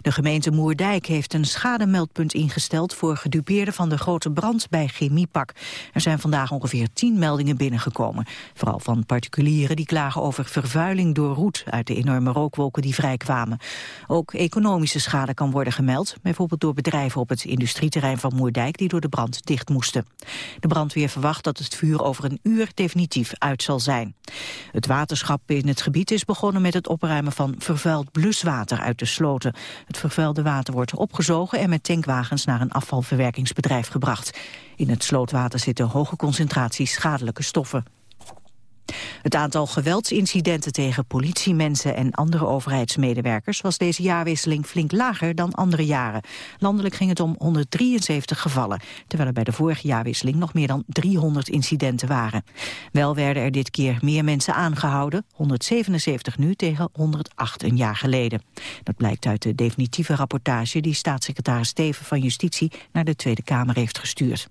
De gemeente Moerdijk heeft een schademeldpunt ingesteld voor gedupeerden van de grote brand bij Chemiepak. Er zijn vandaag ongeveer tien meldingen binnengekomen. Vooral van particulieren die klagen over vervuiling door roet uit de enorme rookwolken die vrijkwamen. Ook economische schade kan worden gemeld, bijvoorbeeld door bedrijven op het industrieterrein van Moerdijk die door de brand dicht moesten. De brandweer verwacht dat het vuur over een uur definitief uit zal zijn. Het waterschap in het gebied is begonnen met het opruimen van vervuild bluswater uit de sloten. Het vervuilde water wordt opgezogen en met tankwagens naar een afvalverwerkingsbedrijf gebracht. In het slootwater zitten hoge concentraties schadelijke stoffen. Het aantal geweldsincidenten tegen politiemensen en andere overheidsmedewerkers was deze jaarwisseling flink lager dan andere jaren. Landelijk ging het om 173 gevallen, terwijl er bij de vorige jaarwisseling nog meer dan 300 incidenten waren. Wel werden er dit keer meer mensen aangehouden, 177 nu tegen 108 een jaar geleden. Dat blijkt uit de definitieve rapportage die staatssecretaris Steven van Justitie naar de Tweede Kamer heeft gestuurd.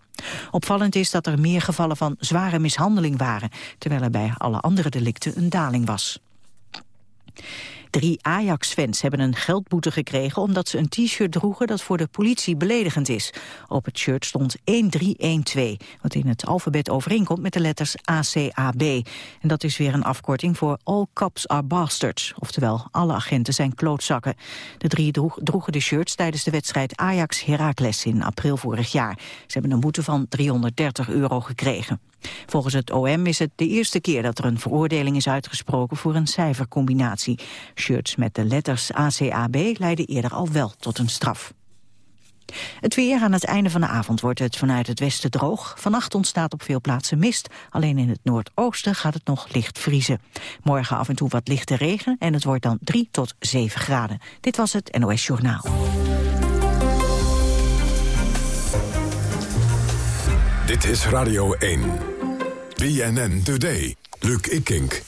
Opvallend is dat er meer gevallen van zware mishandeling waren, terwijl er bij alle andere delicten een daling was. Drie Ajax-fans hebben een geldboete gekregen omdat ze een t-shirt droegen dat voor de politie beledigend is. Op het shirt stond 1312, wat in het alfabet overeenkomt met de letters ACAB. En dat is weer een afkorting voor All Cops Are Bastards, oftewel alle agenten zijn klootzakken. De drie droegen de shirts tijdens de wedstrijd Ajax-Heracles in april vorig jaar. Ze hebben een boete van 330 euro gekregen. Volgens het OM is het de eerste keer dat er een veroordeling is uitgesproken voor een cijfercombinatie. Shirts met de letters ACAB leiden eerder al wel tot een straf. Het weer aan het einde van de avond wordt het vanuit het westen droog. Vannacht ontstaat op veel plaatsen mist. Alleen in het noordoosten gaat het nog licht vriezen. Morgen af en toe wat lichte regen en het wordt dan 3 tot 7 graden. Dit was het NOS Journaal. Dit is Radio 1. BNN Today. Luc Ikink.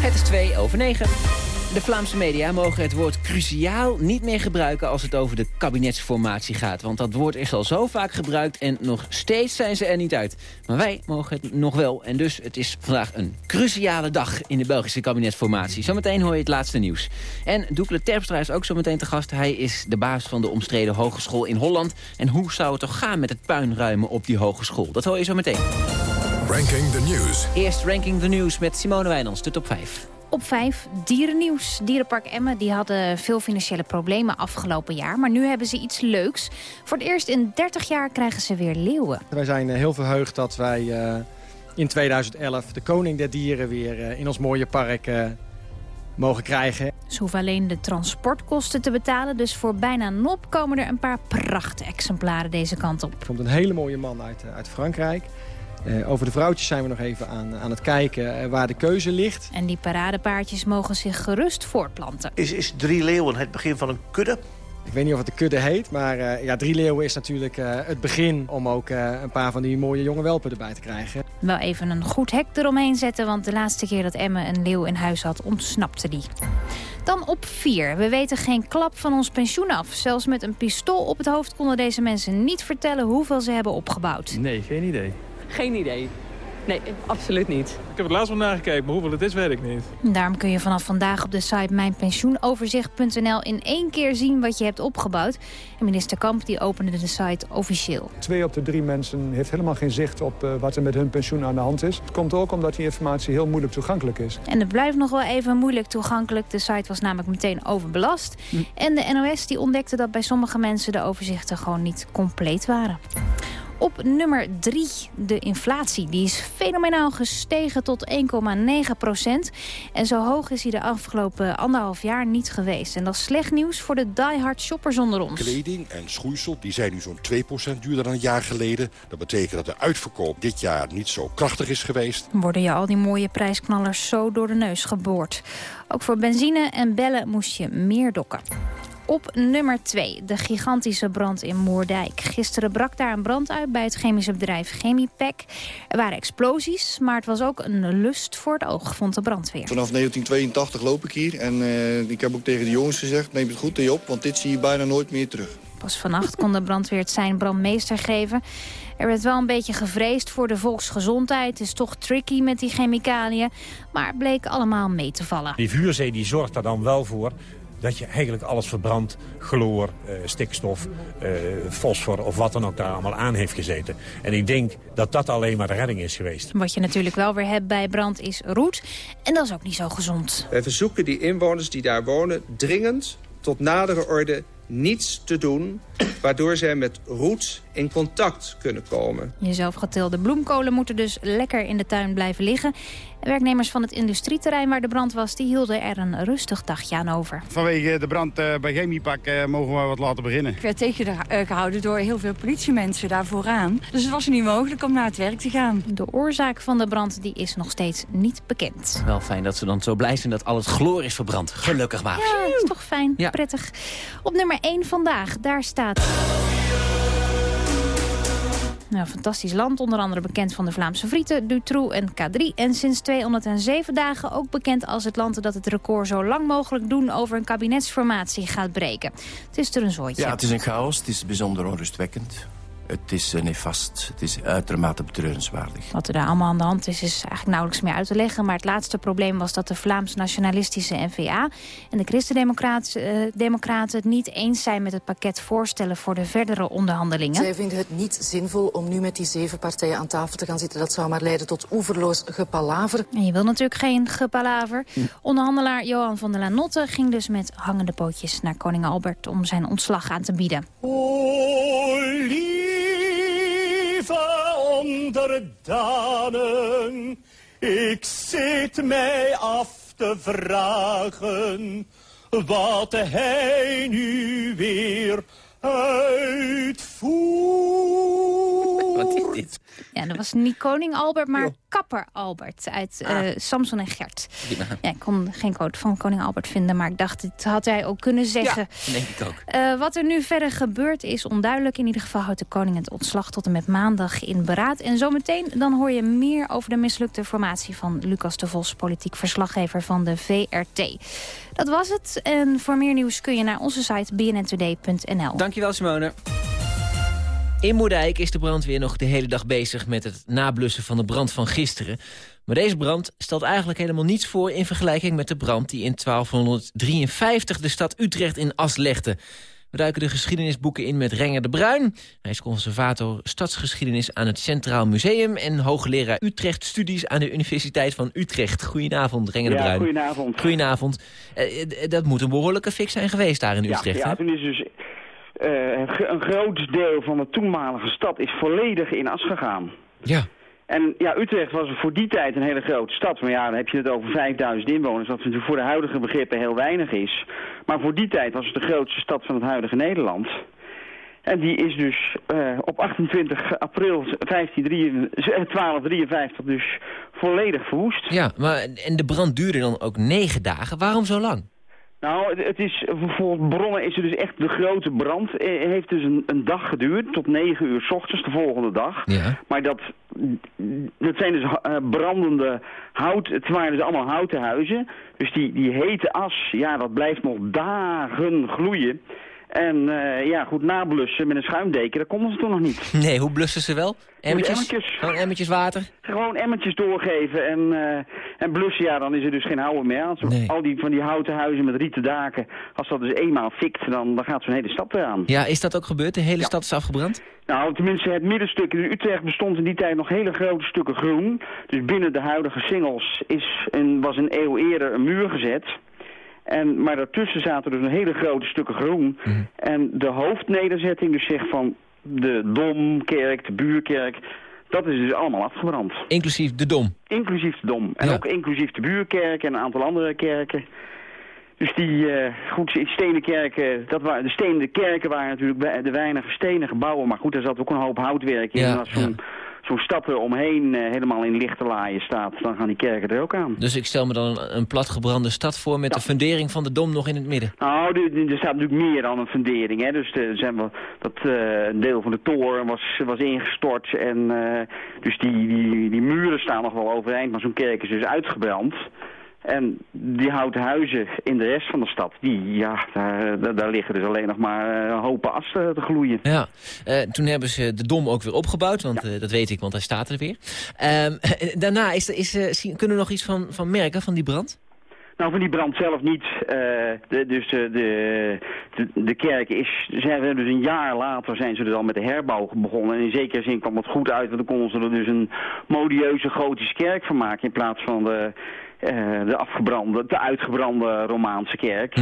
Het is 2 over 9. De Vlaamse media mogen het woord cruciaal niet meer gebruiken als het over de kabinetsformatie gaat. Want dat woord is al zo vaak gebruikt en nog steeds zijn ze er niet uit. Maar wij mogen het nog wel en dus het is vandaag een cruciale dag in de Belgische kabinetsformatie. Zometeen hoor je het laatste nieuws. En Doekle Terpstra is ook zometeen te gast. Hij is de baas van de omstreden hogeschool in Holland. En hoe zou het toch gaan met het puinruimen op die hogeschool? Dat hoor je zo meteen. Ranking the News. Eerst Ranking the News met Simone Wijnands, de top 5. Op 5, dierennieuws. Dierenpark Emmen die hadden veel financiële problemen afgelopen jaar. Maar nu hebben ze iets leuks. Voor het eerst in 30 jaar krijgen ze weer leeuwen. Wij zijn eh, heel verheugd dat wij uh, in 2011 de koning der dieren weer uh, in ons mooie park uh, mogen krijgen. Ze hoeven alleen de transportkosten te betalen. Dus voor bijna nop komen er een paar prachtexemplaren deze kant op. Er komt een hele mooie man uit, uit Frankrijk. Uh, over de vrouwtjes zijn we nog even aan, aan het kijken uh, waar de keuze ligt. En die paradepaardjes mogen zich gerust voortplanten. Is, is Drie Leeuwen het begin van een kudde? Ik weet niet of het de kudde heet, maar uh, ja, Drie Leeuwen is natuurlijk het begin... om ook een paar van die mooie jonge welpen erbij te krijgen. Wel even een goed hek eromheen zetten... want de laatste keer dat Emme een leeuw in huis had, ontsnapte die. Dan op 4. We weten geen klap van ons pensioen af. Zelfs met een pistool op het hoofd konden deze mensen niet vertellen... hoeveel ze hebben opgebouwd. Nee, geen idee. Geen idee. Nee, absoluut niet. Ik heb het laatst wel nagekeken, maar hoeveel het is, weet ik niet. Daarom kun je vanaf vandaag op de site mijnpensioenoverzicht.nl in één keer zien wat je hebt opgebouwd. En minister Kamp die opende de site officieel. Twee op de drie mensen heeft helemaal geen zicht op uh, wat er met hun pensioen aan de hand is. Het komt ook omdat die informatie heel moeilijk toegankelijk is. En het blijft nog wel even moeilijk toegankelijk. De site was namelijk meteen overbelast. Hm. En de NOS die ontdekte dat bij sommige mensen de overzichten gewoon niet compleet waren. Op nummer 3, de inflatie. Die is fenomenaal gestegen tot 1,9 procent. En zo hoog is hij de afgelopen anderhalf jaar niet geweest. En dat is slecht nieuws voor de diehard shoppers onder ons. Kleding en schoeisel die zijn nu zo'n 2 procent duurder dan een jaar geleden. Dat betekent dat de uitverkoop dit jaar niet zo krachtig is geweest. Worden je al die mooie prijsknallers zo door de neus geboord. Ook voor benzine en bellen moest je meer dokken. Op nummer 2, de gigantische brand in Moerdijk. Gisteren brak daar een brand uit bij het chemische bedrijf Chemiepack. Er waren explosies, maar het was ook een lust voor het oog, vond de brandweer. Vanaf 1982 loop ik hier en uh, ik heb ook tegen de jongens gezegd... neem het goed op, want dit zie je bijna nooit meer terug. Pas vannacht kon de brandweer het zijn brandmeester geven. Er werd wel een beetje gevreesd voor de volksgezondheid. Het is toch tricky met die chemicaliën. Maar bleek allemaal mee te vallen. Die vuurzee die zorgt er dan wel voor dat je eigenlijk alles verbrandt. Chloor, eh, stikstof, eh, fosfor of wat dan ook daar allemaal aan heeft gezeten. En ik denk dat dat alleen maar de redding is geweest. Wat je natuurlijk wel weer hebt bij brand is roet. En dat is ook niet zo gezond. Wij verzoeken die inwoners die daar wonen dringend tot nadere orde niets te doen... waardoor zij met roet in contact kunnen komen. Je zelfgetilde bloemkolen moeten dus lekker in de tuin blijven liggen. Werknemers van het industrieterrein waar de brand was... die hielden er een rustig dagje aan over. Vanwege de brand uh, bij Chemiepak uh, mogen we wat laten beginnen. Ik werd tegengehouden door heel veel politiemensen daar vooraan. Dus het was niet mogelijk om naar het werk te gaan. De oorzaak van de brand die is nog steeds niet bekend. Wel fijn dat ze dan zo blij zijn dat al het chloor is verbrand. Gelukkig maar. Ja, dat is toch fijn. Ja. Prettig. Op nummer 1 vandaag, daar Nou, fantastisch land, onder andere bekend van de Vlaamse frieten, Dutroux en K3. En sinds 207 dagen ook bekend als het land dat het record zo lang mogelijk doen over een kabinetsformatie gaat breken. Het is er een zooitje. Ja, het is een chaos, het is bijzonder onrustwekkend. Het is uh, nefast. Het is uitermate betreurenswaardig. Wat er daar allemaal aan de hand is, is eigenlijk nauwelijks meer uit te leggen. Maar het laatste probleem was dat de Vlaams-nationalistische N-VA... en de Christen-Democraten uh, het niet eens zijn met het pakket voorstellen... voor de verdere onderhandelingen. Zij vinden het niet zinvol om nu met die zeven partijen aan tafel te gaan zitten. Dat zou maar leiden tot oeverloos gepalaver. En je wil natuurlijk geen gepalaver. Hm. Onderhandelaar Johan van der Lanotte ging dus met hangende pootjes naar koning Albert... om zijn ontslag aan te bieden. Onderdanen. Ik zit mij af te vragen wat hij nu weer uitvoert. Wat is dit? Ja, dat was niet koning Albert, maar kapper Albert uit uh, Samson en Gert. Ja, ik kon geen quote van koning Albert vinden, maar ik dacht, dit had hij ook kunnen zeggen. Ja, denk ik ook. Uh, wat er nu verder gebeurt is onduidelijk. In ieder geval houdt de koning het ontslag tot en met maandag in beraad. En zometeen dan hoor je meer over de mislukte formatie van Lucas de Vos, politiek verslaggever van de VRT. Dat was het. En voor meer nieuws kun je naar onze site bnntoday.nl. Dankjewel Simone. In Moerdijk is de brandweer nog de hele dag bezig met het nablussen van de brand van gisteren. Maar deze brand stelt eigenlijk helemaal niets voor in vergelijking met de brand die in 1253 de stad Utrecht in as legde. We duiken de geschiedenisboeken in met Renger de Bruin. Hij is conservator stadsgeschiedenis aan het Centraal Museum... en hoogleraar Utrecht-studies aan de Universiteit van Utrecht. Goedenavond, Renger de Bruin. Ja, goedenavond. Goedenavond. Uh, dat moet een behoorlijke fix zijn geweest daar in Utrecht, Ja, ja toen is dus een groot deel van de toenmalige stad is volledig in as gegaan. Ja. En ja, Utrecht was voor die tijd een hele grote stad. Maar ja, dan heb je het over 5000 inwoners, wat natuurlijk voor de huidige begrippen heel weinig is. Maar voor die tijd was het de grootste stad van het huidige Nederland. En die is dus uh, op 28 april 1253 dus volledig verwoest. Ja, maar en de brand duurde dan ook negen dagen. Waarom zo lang? Nou, het is, volgens bronnen is er dus echt de grote brand. Het heeft dus een, een dag geduurd, tot negen uur s ochtends de volgende dag. Ja. Maar dat, dat zijn dus uh, brandende hout, het waren dus allemaal houten huizen. Dus die, die hete as, ja, dat blijft nog dagen gloeien. En uh, ja, goed nablussen met een schuimdeken, dat konden ze toen nog niet. Nee, hoe blussen ze wel? Emmetjes? emmetjes. Gewoon emmetjes water? Gewoon emmetjes doorgeven en, uh, en blussen, ja, dan is er dus geen houden meer. Als nee. Al die van die houten huizen met rieten daken, als dat dus eenmaal fikt, dan, dan gaat zo'n hele stad eraan. Ja, is dat ook gebeurd? De hele ja. stad is afgebrand? Nou, tenminste het middenstuk. In Utrecht bestond in die tijd nog hele grote stukken groen. Dus binnen de huidige singels is een, was een eeuw eerder een muur gezet. En, maar daartussen zaten dus een hele grote stukken groen. Mhm. Mm. En de hoofdnederzetting, dus zeg van de Domkerk, de Buurkerk... dat is dus allemaal afgebrand. Inclusief de Dom? Inclusief de Dom. En ja. ook inclusief de Buurkerk en een aantal andere kerken. Dus die, uh, goed, stenen kerken, dat waren, de stenen kerken waren natuurlijk de weinige stenen gebouwen. Maar goed, daar zat ook een hoop houtwerk in. Ja, en als zo'n ja. Zo'n stad er omheen uh, helemaal in lichte laaien staat, dan gaan die kerken er ook aan. Dus ik stel me dan een, een platgebrande stad voor met ja. de fundering van de Dom nog in het midden. Nou, er, er staat natuurlijk meer dan een fundering. Hè? Dus er zijn wel, dat uh, een deel van de toren was, was ingestort. En, uh, dus die, die, die muren staan nog wel overeind, maar zo'n kerk is dus uitgebrand. En die houten huizen in de rest van de stad, die, ja, daar, daar- liggen dus alleen nog maar eh, hopen as te, gloeien. Ja, Eh, toen hebben ze de Dom ook weer opgebouwd, want eh, dat weet ik, want hij staat er weer. Ehm, daarna is, is, kunnen we nog iets van, van merken, van die brand? Nou, van die brand zelf niet. De, dus de, de, de kerk is, zijn dus een jaar later zijn ze dus al met de herbouw begonnen. En in zekere zin kwam het goed uit, want dan konden ze er dus een modieuze gotische kerk van maken in plaats van de, de afgebrande, de uitgebrande Romaanse kerk.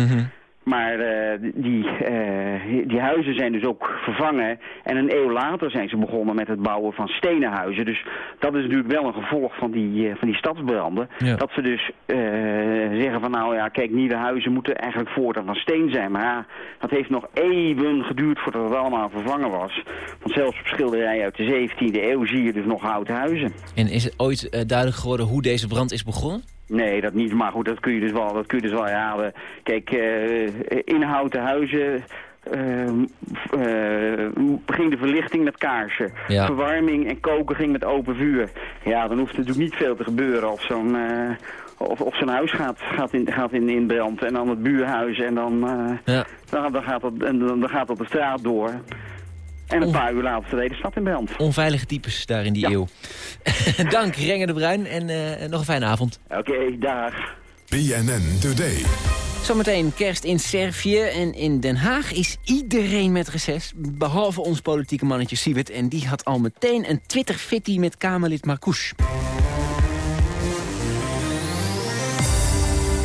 Maar eh, die, eh, die huizen zijn dus ook vervangen. En een eeuw later zijn ze begonnen met het bouwen van stenen huizen. Dus dat is natuurlijk wel een gevolg van die, eh, van die stadsbranden. Ja. Dat ze dus eh, zeggen van nou ja, kijk, nieuwe huizen moeten eigenlijk voortaan van steen zijn. Maar ja, dat heeft nog eeuwen geduurd voordat het allemaal vervangen was. Want zelfs op schilderijen uit de 17e eeuw zie je dus nog houten huizen. En is het ooit eh, duidelijk geworden hoe deze brand is begonnen? Nee, dat niet. Maar goed, dat kun je dus wel, dat kun je dus wel herhalen. Kijk, eh in houten huizen eh, eh, ging de verlichting met kaarsen. Ja. Verwarming en koken ging met open vuur. Ja, dan hoeft er natuurlijk niet veel te gebeuren of zo'n... eh, of, of zo'n huis gaat, gaat, in, gaat in, in brand en dan het buurhuis en dan, eh, Ja. dan, dan, gaat dat, en dan, dan gaat dat de straat door. En een paar uur later de hele stad in brand. Onveilige types daar in die eeuw. Dank, Renger de Bruin, en eh, nog een fijne avond. Oké, dag. BNN Today. Zometeen kerst in Servië en in Den Haag is iedereen met reces. Behalve ons politieke mannetje Siewert. En die had al meteen een Twitter-fitty met Kamerlid Marcouch.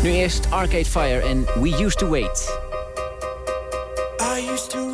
Nu eerst Arcade Fire en We Used to Wait. I used to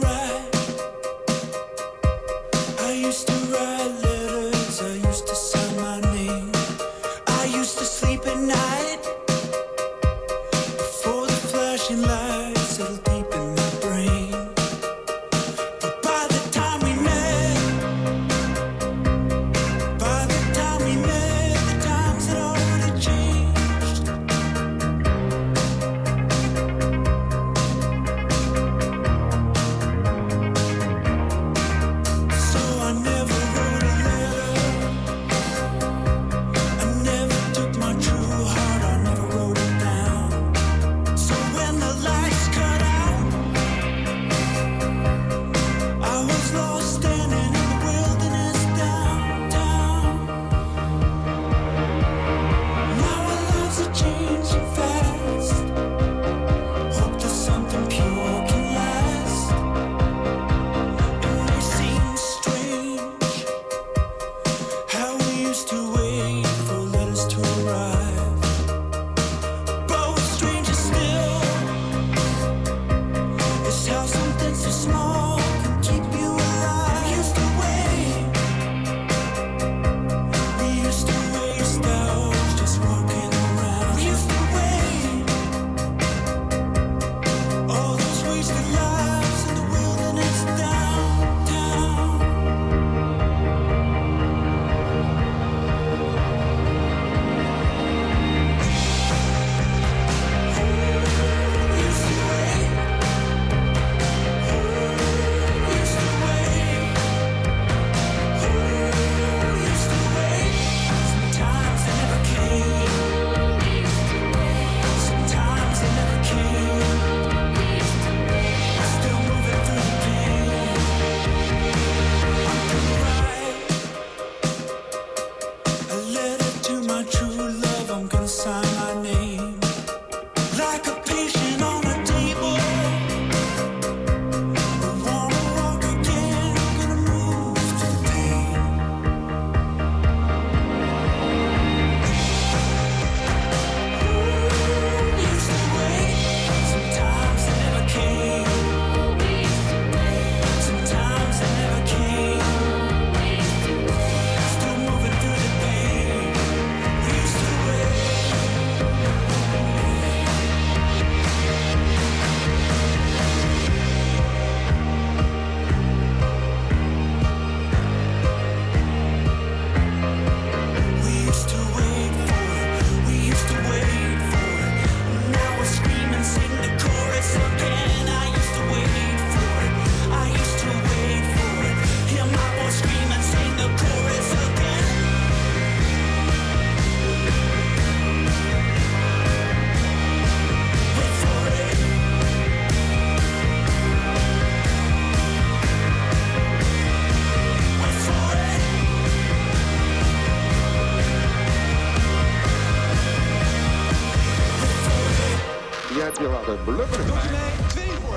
je wat een blubber.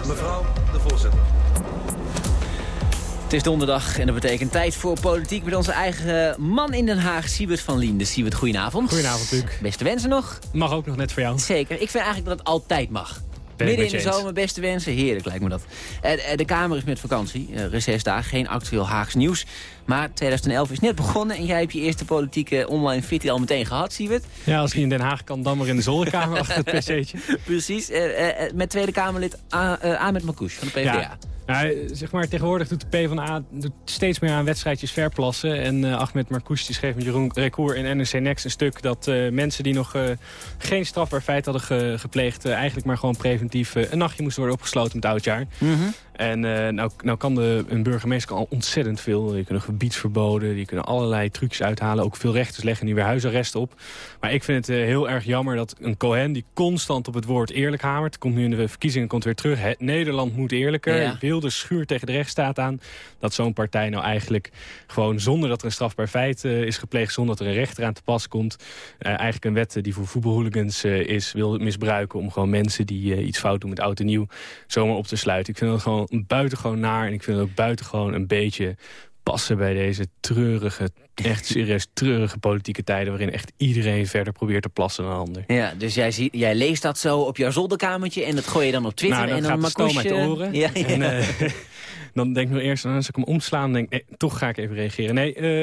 Mevrouw de voorzitter. Het is donderdag en dat betekent tijd voor politiek met onze eigen man in Den Haag, Siebert van Liende. Siebert, goedenavond. Goedenavond, Luc. Beste wensen nog? Mag ook nog net voor jou. Zeker. Ik vind eigenlijk dat het altijd mag. Midden in de zomer, beste wensen. Heerlijk lijkt me dat. Eh, eh, de Kamer is met vakantie. Uh, recesdagen, geen actueel Haags nieuws. Maar 2011 is net begonnen en jij hebt je eerste politieke online fitty al meteen gehad, Siebert. Ja, als je in Den Haag kan, dan maar in de zolderkamer achter het pc'tje. Precies. eh, eh, met Tweede Kamerlid A- eh, Ahmed Makouche van de PvdA. Ja. Nou, zeg maar, tegenwoordig doet de PvdA doet steeds meer aan wedstrijdjes verplassen. En eh, Ahmed Marcouch die schreef met Jeroen Recour in NRC Next een stuk... dat eh, mensen die nog eh, geen strafbaar feit hadden ge- gepleegd... eh, eigenlijk maar gewoon preventief eh, een nachtje moesten worden opgesloten met oudjaar. En eh, nou, nou kan de, een burgemeester al ontzettend veel. Die kunnen gebiedsverboden, die kunnen allerlei trucs uithalen. Ook veel rechters leggen nu weer huisarrest op. Maar ik vind het eh, heel erg jammer dat een Cohen die constant op het woord eerlijk hamert... komt nu in de verkiezingen komt weer terug. Het Nederland moet eerlijker. Ja. Wilde schuur tegen de rechtsstaat aan. Dat zo'n partij nou eigenlijk gewoon zonder dat er een strafbaar feit eh, is gepleegd... zonder dat er een rechter aan te pas komt... eigenlijk een wet die voor voetbalhooligans is... wil misbruiken om gewoon mensen die iets fout doen met oud en nieuw... zomaar op te sluiten. Ik vind dat gewoon buitengewoon naar. En ik vind het ook buitengewoon een beetje passen bij deze treurige, echt serieus treurige politieke tijden... waarin echt iedereen verder probeert te plassen dan een ander. Ja, dus jij, jij leest dat zo op jouw zolderkamertje en dat gooi je dan op Twitter. Nou, dan en dan gaat de stoom uit de Marcouche- oren. Ja, ja. En, eh, dan denk ik nog eerst, als ik hem omslaan, denk ik, nee, toch ga ik even reageren. Nee, eh,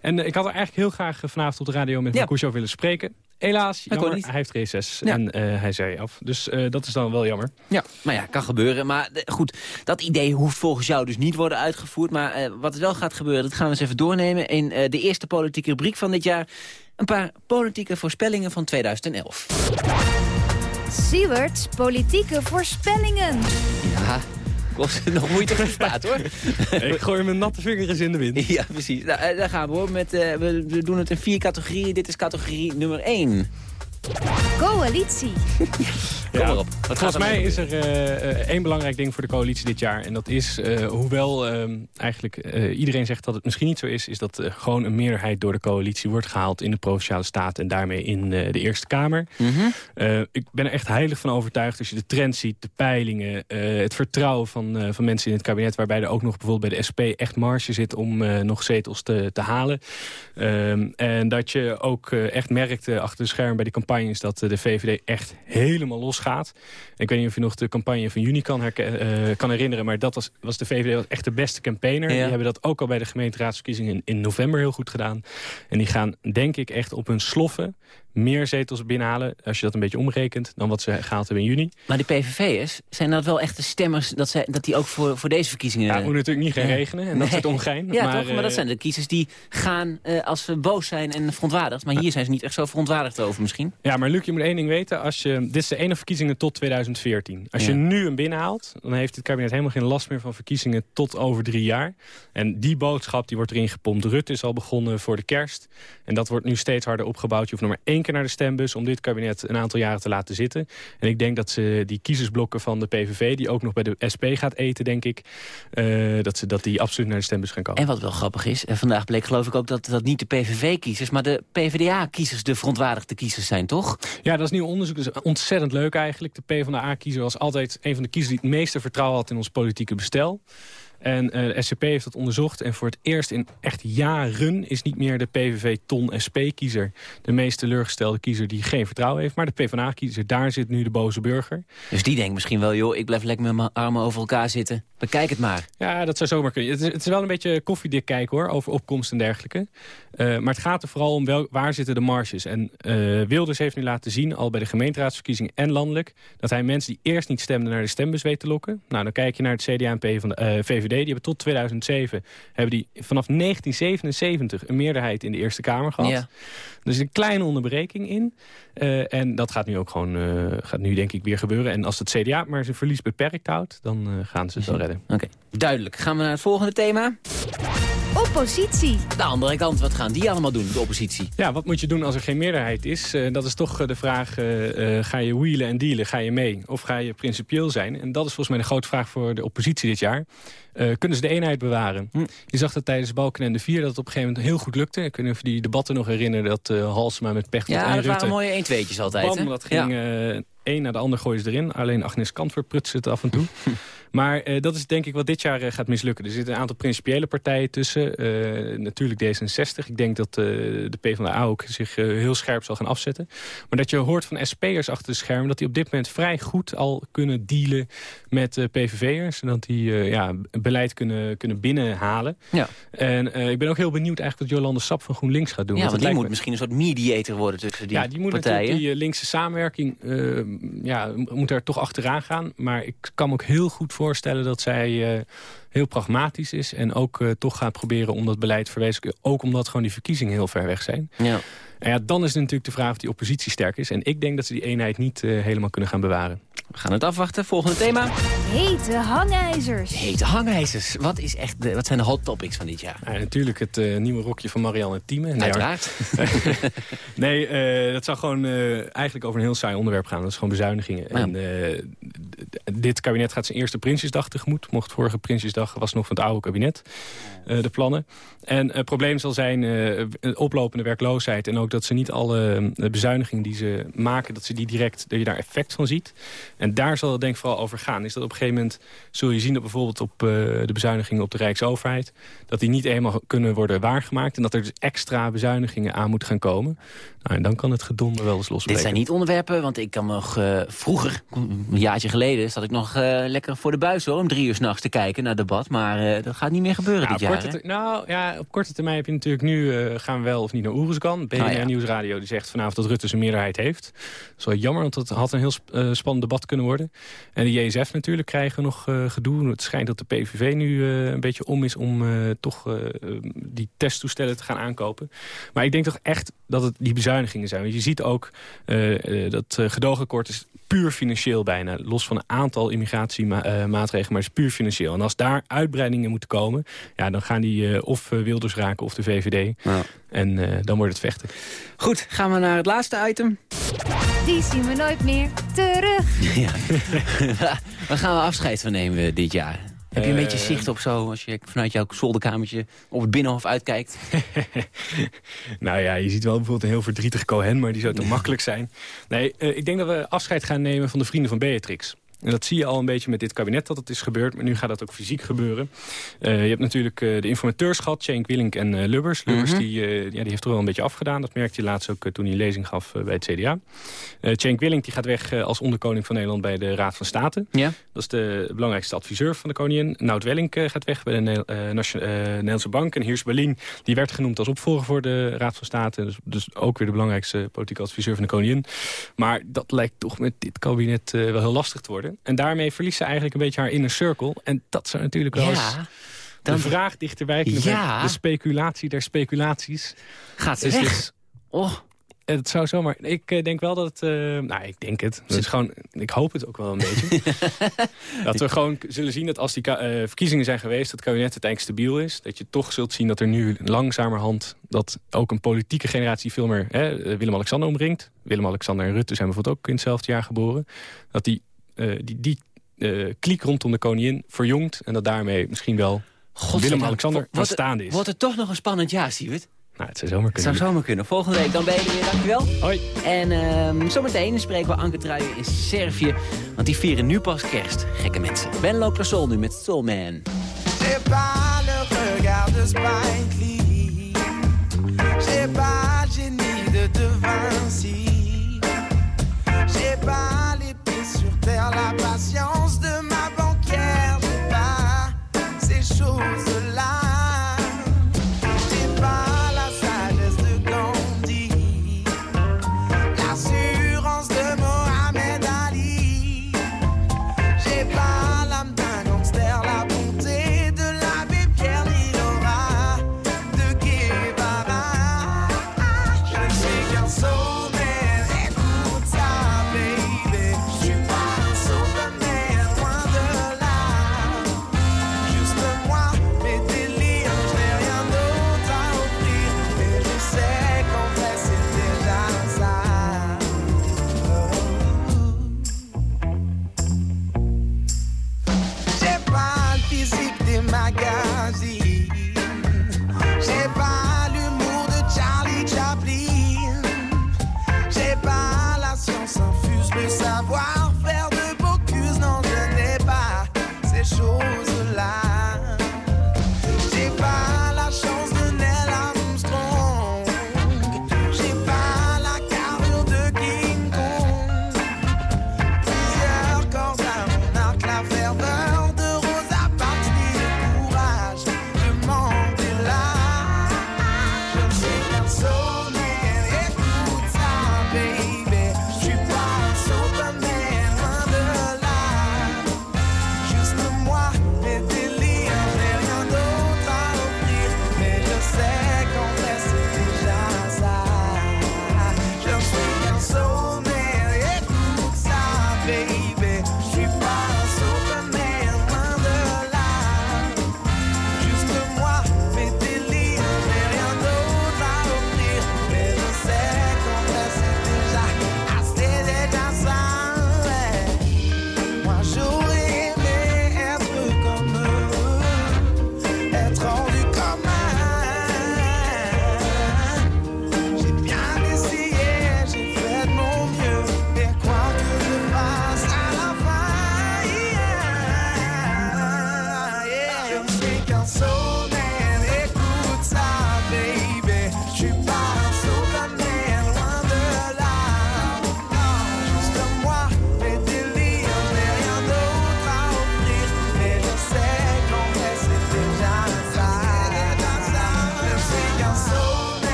en eh, ik had er eigenlijk heel graag vanavond op de radio met Ja. Willen spreken. Helaas, kon jammer, niet. hij heeft reces Ja. en eh, hij zei af. Dus eh, dat is dan wel jammer. Ja, maar ja, kan gebeuren. Maar goed, dat idee hoeft volgens jou dus niet worden uitgevoerd. Maar eh, wat er wel gaat gebeuren, dat gaan we eens even doornemen. In eh, de eerste politieke rubriek van dit jaar... een paar politieke voorspellingen van 2011. Siewert, politieke voorspellingen. Ja, kost nog moeite gespaard hoor. ik gooi mijn natte vingers in de wind. Ja, precies. Nou, eh, daar gaan we hoor. Met, eh, we, we doen het in vier categorieën. Dit is categorie nummer 1. Coalitie. Kom maar op. Volgens mij is er eh, eh, één belangrijk ding voor de coalitie dit jaar. En dat is, eh, hoewel ehm, eigenlijk eh, iedereen zegt dat het misschien niet zo is... is dat eh, gewoon een meerderheid door de coalitie wordt gehaald... in de Provinciale Staten en daarmee in eh, de Eerste Kamer. Eh, ik ben er echt heilig van overtuigd. Als je de trend ziet, de peilingen, eh, het vertrouwen van, eh, van mensen in het kabinet... waarbij er ook nog bijvoorbeeld bij de SP echt marge zit... om eh, nog zetels te, te halen. Ehm, en dat je ook eh, echt merkt eh, achter de scherm bij campagnes... dat de VVD echt helemaal losgaat. Ik weet niet of je nog de campagne van juni kan, eh, kan herinneren... maar dat was, was de VVD was echt de beste campaigner. Ja. Die hebben dat ook al bij de gemeenteraadsverkiezingen in, in november heel goed gedaan. En die gaan denk ik echt op hun sloffen meer zetels binnenhalen... als je dat een beetje omrekent, dan wat ze gehaald hebben in juni. Maar die PVV'ers, zijn dat wel echte stemmers... dat, zij, dat die ook voor, voor deze verkiezingen... Ja, het moet natuurlijk niet gaan regenen en dat soort ongein. Ja, maar, toch? Maar dat eh, zijn de kiezers die gaan eh, als ze boos zijn en verontwaardigd. Maar hier zijn ze niet echt zo verontwaardigd over misschien. Ja, maar Luc, je moet één ding weten. Als je, dit is de ene verkiezingen tot 2014. Als Ja. je nu een binnenhaalt, dan heeft het kabinet helemaal geen last meer van verkiezingen tot over drie jaar. En die boodschap die wordt erin gepompt. Rutte is al begonnen voor de kerst. En dat wordt nu steeds harder opgebouwd. Je hoeft nog maar één keer naar de stembus om dit kabinet een aantal jaren te laten zitten. En ik denk dat ze die kiezersblokken van de PVV, die ook nog bij de SP gaat eten, denk ik, eh, dat, ze, dat die absoluut naar de stembus gaan komen. En wat wel grappig is, en vandaag bleek geloof ik ook dat dat niet de PVV-kiezers... maar de PvdA-kiezers de verontwaardigde kiezers zijn, toch? Ja, dat is nieuw onderzoek. Dat is ontzettend leuk eigenlijk. De PvdA-kiezer was altijd een van de kiezers die het meeste vertrouwen had in ons politieke bestel. En eh, de SCP heeft dat onderzocht. En voor het eerst in echt jaren is niet meer de PVV-ton-SP-kiezer... de meest teleurgestelde kiezer die geen vertrouwen heeft. Maar de PvdA-kiezer, daar zit nu de boze burger. Dus die denkt misschien wel, joh, ik blijf lekker met mijn armen over elkaar zitten. Bekijk het maar. Ja, dat zou zomaar kunnen. Het is, het is wel een beetje koffiedik kijken hoor, over opkomst en dergelijke. Eh, maar het gaat er vooral om wel, waar zitten de marges. En eh, Wilders heeft nu laten zien, al bij de gemeenteraadsverkiezingen en landelijk... dat hij mensen die eerst niet stemden naar de stembus weet te lokken. Nou, dan kijk je naar het CDA en P van de, eh, VVD. Die hebben tot 2007, hebben die vanaf 1977 een meerderheid in de Eerste Kamer gehad. Ja. Er is een kleine onderbreking in. Eh, en dat gaat nu ook gewoon, eh, gaat nu denk ik weer gebeuren. En als het CDA maar zijn verlies beperkt houdt, dan eh, gaan ze het wel redden. Oké, duidelijk. Gaan we naar het volgende thema? Oppositie. De andere kant, wat gaan die allemaal doen, de oppositie? Ja, wat moet je doen als er geen meerderheid is? Eh, dat is toch eh, de vraag, eh, ga je wheelen en dealen? Ga je mee? Of ga je principieel zijn? En dat is volgens mij de grote vraag voor de oppositie dit jaar. Eh, kunnen ze de eenheid bewaren? Je zag dat tijdens Balkenende 4 dat het op een gegeven moment heel goed lukte. Ik weet niet of die debatten nog herinneren dat eh Halsema met Pechtold Ja, en dat waren mooie 1-2'tjes altijd. Bam, hè? dat ging Ja. eh, één na de ander gooien ze erin. Alleen Agnes Kantver prutst het af en toe. maar eh, dat is denk ik wat dit jaar eh, gaat mislukken. Er zitten een aantal principiële partijen tussen. Eh, natuurlijk D66. Ik denk dat de PvdA ook zich heel scherp zal gaan afzetten. Maar dat je hoort van SP'ers achter de schermen... dat die op dit moment vrij goed al kunnen dealen met PVV'ers. En dat die ja, beleid kunnen, kunnen binnenhalen. Ja. En ik ben ook heel benieuwd eigenlijk wat Jolande Sap van GroenLinks gaat doen. Ja, want die moet me- misschien een soort mediator worden tussen die, ja, die moet partijen. natuurlijk die linkse samenwerking ja, moet daar toch achteraan gaan. Maar ik kan me ook heel goed voorstellen dat zij eh, heel pragmatisch is... en ook eh, toch gaat proberen om dat beleid te verwezenlijken. Ook omdat gewoon die verkiezingen heel ver weg zijn. Ja. En ja, dan is het natuurlijk de vraag of die oppositie sterk is. En ik denk dat ze die eenheid niet eh, helemaal kunnen gaan bewaren. We gaan het afwachten. Volgende thema. Hete hangijzers. Hete hangijzers. Wat, is echt de, wat zijn de hot topics van dit jaar? Ja, natuurlijk het eh, nieuwe rokje van Marianne Thieme. Nee, Uiteraard. hoor. nee, eh, dat zou gewoon eh, eigenlijk over een heel saai onderwerp gaan. Dat is gewoon bezuinigingen. Ja. En eh, dit kabinet gaat zijn eerste Prinsjesdag tegemoet. Mocht vorige Prinsjesdag was nog van het oude kabinet eh, de plannen. En het probleem zal zijn eh, oplopende werkloosheid. En ook dat ze niet alle eh, bezuinigingen die ze maken... dat ze die direct, dat je daar effect van ziet. En daar zal het denk ik vooral over gaan. Is dat op een gegeven moment zul je zien dat bijvoorbeeld op eh, de bezuinigingen op de Rijksoverheid... dat die niet eenmaal kunnen worden waargemaakt. En dat er dus extra bezuinigingen aan moeten gaan komen. Nou, en dan kan het gedonder wel eens Dit losbreken. zijn niet onderwerpen, want ik kan nog eh, vroeger, een jaartje geleden... zat ik nog eh, lekker voor de buis hoor, om drie uur s'nachts te kijken naar debat. Maar dat gaat niet meer gebeuren Ja, dit jaar. korte nou ja, op korte termijn heb je natuurlijk nu... gaan we wel of niet naar. BNR Ah, ja. Nieuwsradio die zegt vanavond dat Rutte zijn meerderheid heeft. Dat is wel jammer, want dat had een heel eh, spannend debat kunnen worden. En de JSF natuurlijk krijgen nog eh, gedoe. Het schijnt dat de PVV nu eh, een beetje om is om toch die testtoestellen te gaan aankopen. Maar ik denk toch echt dat het die bezuinigingen zijn. Want je ziet ook dat uh, gedoogakkoord is puur financieel bijna. Los van een aantal immigratiemaatregelen, maar het is puur financieel. En als daar uitbreidingen moeten komen, ja, dan gaan die eh, of eh, Wilders raken of de VVD. En eh, dan wordt het vechten. Goed, gaan we naar het laatste item. Die zien we nooit meer terug. Ja. Waar gaan we afscheid van nemen dit jaar? Heb je een Eh, beetje zicht op zo, als je vanuit jouw zolderkamertje op het Binnenhof uitkijkt? Nou ja, je ziet wel bijvoorbeeld een heel verdrietig Cohen, maar die zou te makkelijk zijn. Nee, eh, ik denk dat we afscheid gaan nemen van de vrienden van Beatrix. En dat zie je al een beetje met dit kabinet dat het is gebeurd. Maar nu gaat dat ook fysiek gebeuren. Eh, je hebt natuurlijk eh, de informateurs gehad, Cenk Willink en eh, Lubbers. Lubbers Mhm. die, eh, ja, die heeft er wel een beetje afgedaan. Dat merkte je laatst ook toen hij een lezing gaf bij het CDA. Cenk Willink die gaat weg als onderkoning van Nederland bij de Raad van State. Ja. Dat is de belangrijkste adviseur van de koningin. Nout Welling eh, gaat weg bij de Ne- Nation- eh, Nederlandse Bank. En Heers Berlin die werd genoemd als opvolger voor de Raad van State. Dus, dus ook weer de belangrijkste politieke adviseur van de koningin. Maar dat lijkt toch met dit kabinet wel heel lastig te worden. En daarmee verliest ze eigenlijk een beetje haar inner circle. En dat zou natuurlijk wel Ja, eens dan- de vraag dichterbij. Ja. De speculatie der speculaties. Gaat ze Dus- dus- Oh. het zou zomaar... Ik eh, denk wel dat het... eh, nou, ik denk het. het is gewoon, ik hoop het ook wel een beetje. dat we gewoon zullen zien dat als die eh, verkiezingen zijn geweest... dat het kabinet uiteindelijk stabiel is. Dat je toch zult zien dat er nu langzamerhand... dat ook een politieke generatie veel meer Willem-Alexander omringt. Willem-Alexander en Rutte zijn bijvoorbeeld ook in hetzelfde jaar geboren. Dat die, die, die eh, kliek rondom de koningin verjongt... en dat daarmee misschien wel Willem-Alexander het- aanstaande is. Wordt het toch nog een spannend jaar, Siewert? Nou, het zou zomaar Het kunnen. zou zomaar kunnen. Volgende week dan ben je er weer, dankjewel. Hoi. En ehm, zometeen spreken we Anke Truijen in Servië. Want die vieren nu pas kerst. Gekke mensen. Ben Loclasol nu met Soulman. J'ai patience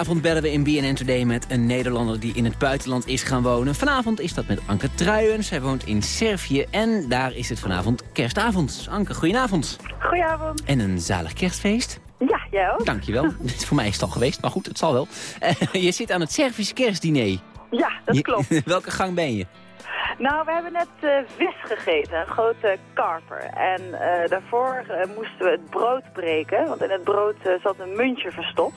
Elke avond bellen we in BNN Today met een Nederlander die in het buitenland is gaan wonen. Vanavond is dat met Anke Truijens. Zij woont in Servië en daar is het vanavond kerstavond. Anke, goedenavond. Goedenavond. En een zalig kerstfeest. Ja, jij ook? Dankjewel. Voor mij is het al geweest, maar goed, het zal wel. Eh, je zit aan het Servische kerstdiner. Ja, dat Je- klopt. Welke gang ben je? Nou, we hebben net eh, vis gegeten, een grote karper. En eh, daarvoor moesten we het brood breken, want in het brood zat een muntje verstopt.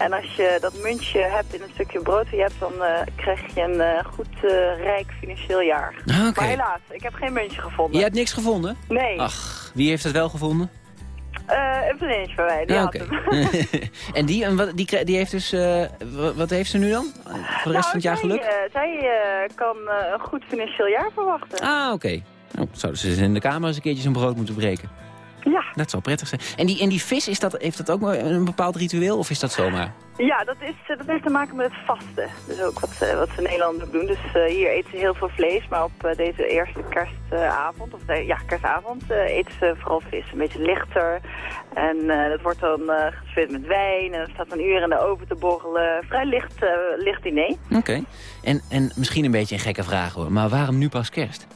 En als je dat muntje hebt in een stukje brood die je hebt, dan eh, krijg je een eh, goed eh, rijk financieel jaar. Ah. Maar helaas, ik heb geen muntje gevonden. Je hebt niks gevonden? Nee, Ach, wie heeft het wel gevonden? Een vriendinnetje van mij, die Ah, en die, en wat, die, die heeft dus... eh, wa- wat heeft ze nu dan? Voor de rest van het jaar zij, geluk? zij kan een goed financieel jaar verwachten. Ah, oké. Nou, zouden ze in de kamer eens een keertje zijn brood moeten breken. Ja. Dat zou prettig zijn. En die, en die vis, is dat, heeft dat ook een bepaald ritueel of is dat zomaar? Ja, dat, is, eh, dat heeft te maken met het vasten. Dus ook wat, ze- wat ze in Nederland doen. Dus eh, hier eten ze heel veel vlees, maar op eh, deze eerste kerstavond, of eh, ja, kerstavond, eh, eten ze vooral vis. Een beetje lichter. En eh, dat wordt dan eh gespeeld met wijn en dat staat een uur in de oven te borrelen. Vrij licht, eh, licht diner. Oké. En, en misschien een beetje een gekke vraag hoor, maar waarom nu pas kerst?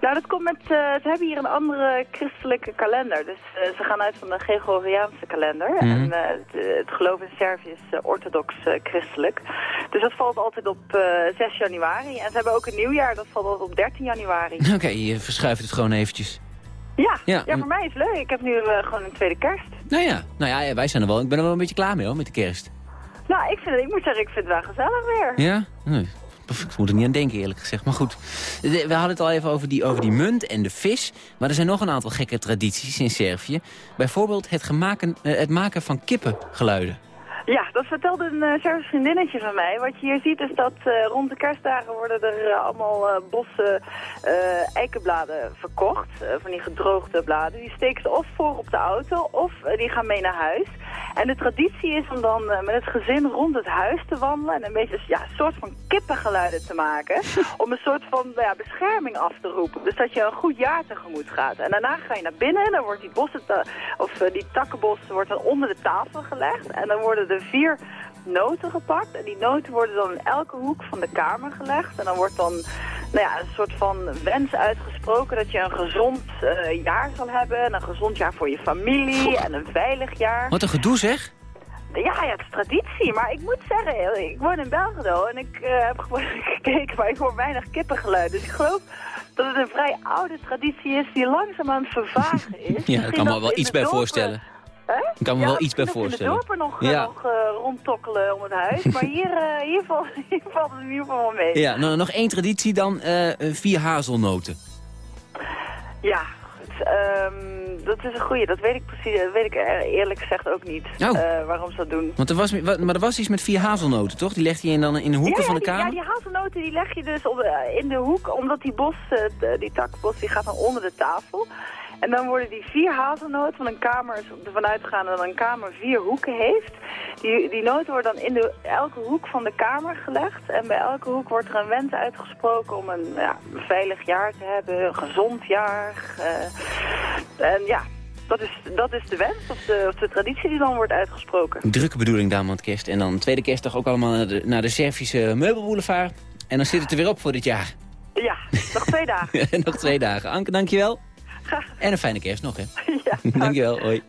Nou, dat komt met... eh, ze hebben hier een andere christelijke kalender. Dus eh, ze gaan uit van de Gregoriaanse kalender. Mhm. En eh, het, het geloof in Servië is orthodox christelijk. Dus dat valt altijd op eh, 6 januari. En ze hebben ook een nieuwjaar, dat valt altijd op 13 januari. Oké, je verschuift het gewoon eventjes. Ja, Ja, ja, mm. voor mij is het leuk. Ik heb nu gewoon een tweede kerst. Nou ja, nou ja, ja, wij zijn er wel. Ik ben er wel een beetje klaar mee hoor, met de kerst. Nou, ik, vind, ik moet zeggen, ik vind het wel gezellig weer. Ja? Nee. Ik moet er niet aan denken eerlijk gezegd, maar goed. We hadden het al even over die, over die munt en de vis. Maar er zijn nog een aantal gekke tradities in Servië. Bijvoorbeeld het, gemaken, eh, het maken van kippengeluiden. Ja, dat vertelde een uh, Servisch vriendinnetje van mij. Wat je hier ziet is dat eh, rond de kerstdagen worden er eh, allemaal eh, bossen eh, eikenbladen verkocht. eh, van die gedroogde bladen. Die steken ze of voor op de auto of eh, die gaan mee naar huis. En de traditie is om dan eh, met het gezin rond het huis te wandelen en een beetje ja, een soort van kippengeluiden te maken. om een soort van nou ja, bescherming af te roepen. Dus dat je een goed jaar tegemoet gaat. En daarna ga je naar binnen en dan wordt die, bossen of, eh, die takkenbos wordt dan onder de tafel gelegd. En dan worden er vier noten gepakt. En die noten worden dan in elke hoek van de kamer gelegd. En dan wordt dan nou ja, een soort van wens uitgesproken dat je een gezond eh, jaar zal hebben. En een gezond jaar voor je familie en een veilig jaar. Wat een gedoe zeg. Ja, ja, het is traditie. Maar ik moet zeggen, ik woon in Belgrado en ik eh, heb gewoon gekeken, maar ik hoor weinig kippengeluid. Dus ik geloof dat het een vrij oude traditie is die langzaam aan het vervagen is. Ja, ik kan me wel iets bij dorpen- voorstellen. Hè? Ik kan me Ja, wel iets bij voorstellen. in de dorpen nog, Ja. nog eh, rondtokkelen om het huis. Maar hier, eh, hier, valt, hier valt het in ieder geval wel mee. Ja, nou, nog één traditie dan. eh, eh, vier hazelnoten. Ja, goed. Ehm, dat is een goeie. Dat weet ik precies. Dat weet ik eh, eerlijk gezegd ook niet. Oh. eh, waarom ze dat doen. Want er was, wa- maar er was iets met vier hazelnoten, toch? Die legde je dan in de hoeken ja, van de die, kamer? Ja, die hazelnoten die leg je dus op, eh, in de hoek, omdat die bos, eh, die takbos, die gaat dan onder de tafel. En dan worden die vier hazelnoten van een kamer, is ervan uitgaande dat een kamer vier hoeken heeft. Die, die noten worden dan in de, elke hoek van de kamer gelegd. En bij elke hoek wordt er een wens uitgesproken om een ja, veilig jaar te hebben, een gezond jaar. eh. en ja, dat is, dat is de wens of de, of de traditie die dan wordt uitgesproken. Drukke bedoeling daar met kerst. En dan tweede kerstdag ook allemaal naar de, naar de Servische meubelboulevard. En dan zit het er weer op voor dit jaar. Ja, nog twee dagen. En nog twee dagen. Anke, dankjewel. En een fijne kerst nog, hè. dankjewel, hoi.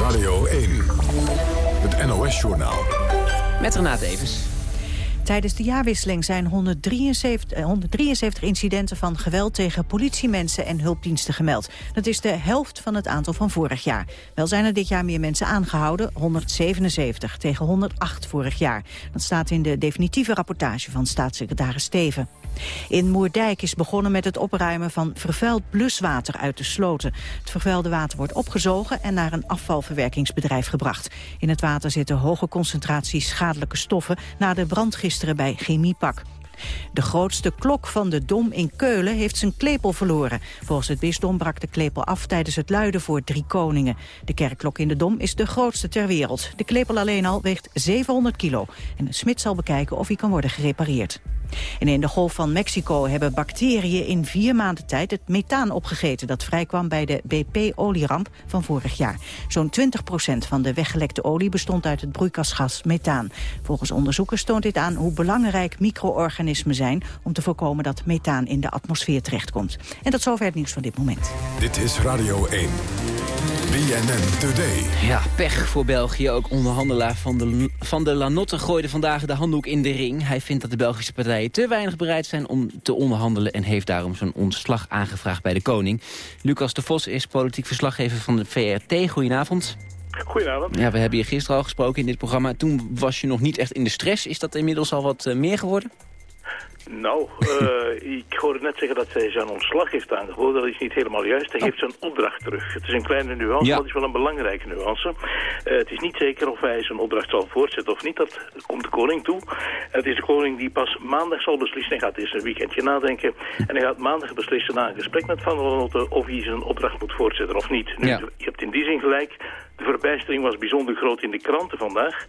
Radio 1. Het NOS-journaal. Met Renate Evers. Tijdens de jaarwisseling zijn 173, eh, 173 incidenten van geweld tegen politiemensen en hulpdiensten gemeld. Dat is de helft van het aantal van vorig jaar. Wel zijn er dit jaar meer mensen aangehouden, 177 tegen 108 vorig jaar. Dat staat in de definitieve rapportage van staatssecretaris Steven. In Moerdijk is begonnen met het opruimen van vervuild bluswater uit de sloten. Het vervuilde water wordt opgezogen en naar een afvalverwerkingsbedrijf gebracht. In het water zitten hoge concentraties schadelijke stoffen na de brand gisteren bij Chemiepak. De grootste klok van de Dom in Keulen heeft zijn klepel verloren. Volgens het bisdom brak de klepel af tijdens het luiden voor drie koningen. De kerkklok in de Dom is de grootste ter wereld. De klepel alleen al weegt 700 kilo. En de smid zal bekijken of hij kan worden gerepareerd. En in de Golf van Mexico hebben bacteriën in vier maanden tijd het methaan opgegeten dat vrijkwam bij de BP-olieramp van vorig jaar. Zo'n 20% van de weggelekte olie bestond uit het broeikasgas methaan. Volgens onderzoekers toont dit aan hoe belangrijk micro-organismen zijn om te voorkomen dat methaan in de atmosfeer terechtkomt. En tot zover het nieuws van dit moment. Dit is Radio 1. BNN Today. Ja, pech voor België. Ook onderhandelaar van de, van de Lanotte gooide vandaag de handdoek in de ring. Hij vindt dat de Belgische partijen te weinig bereid zijn om te onderhandelen... en heeft daarom zijn ontslag aangevraagd bij de koning. Lucas de Vos is politiek verslaggever van de VRT. Goedenavond. Goedenavond. Ja, we hebben je gisteren al gesproken in dit programma. Toen was je nog niet echt in de stress. Is dat inmiddels al wat eh, meer geworden? Nou, uh, ik hoorde net zeggen dat hij zijn ontslag heeft aangeboden. Dat is niet helemaal juist. Hij geeft zijn opdracht terug. Het is een kleine nuance, Ja. maar het is wel een belangrijke nuance. Eh, het is niet zeker of hij zijn opdracht zal voortzetten of niet. Dat komt de koning toe. Het is de koning die pas maandag zal beslissen. Hij gaat eerst een weekendje nadenken. En hij gaat maandag beslissen na een gesprek met Van der Lotte of hij zijn opdracht moet voortzetten of niet. Nu, Ja. Je hebt in die zin gelijk. De verbijstering was bijzonder groot in de kranten vandaag.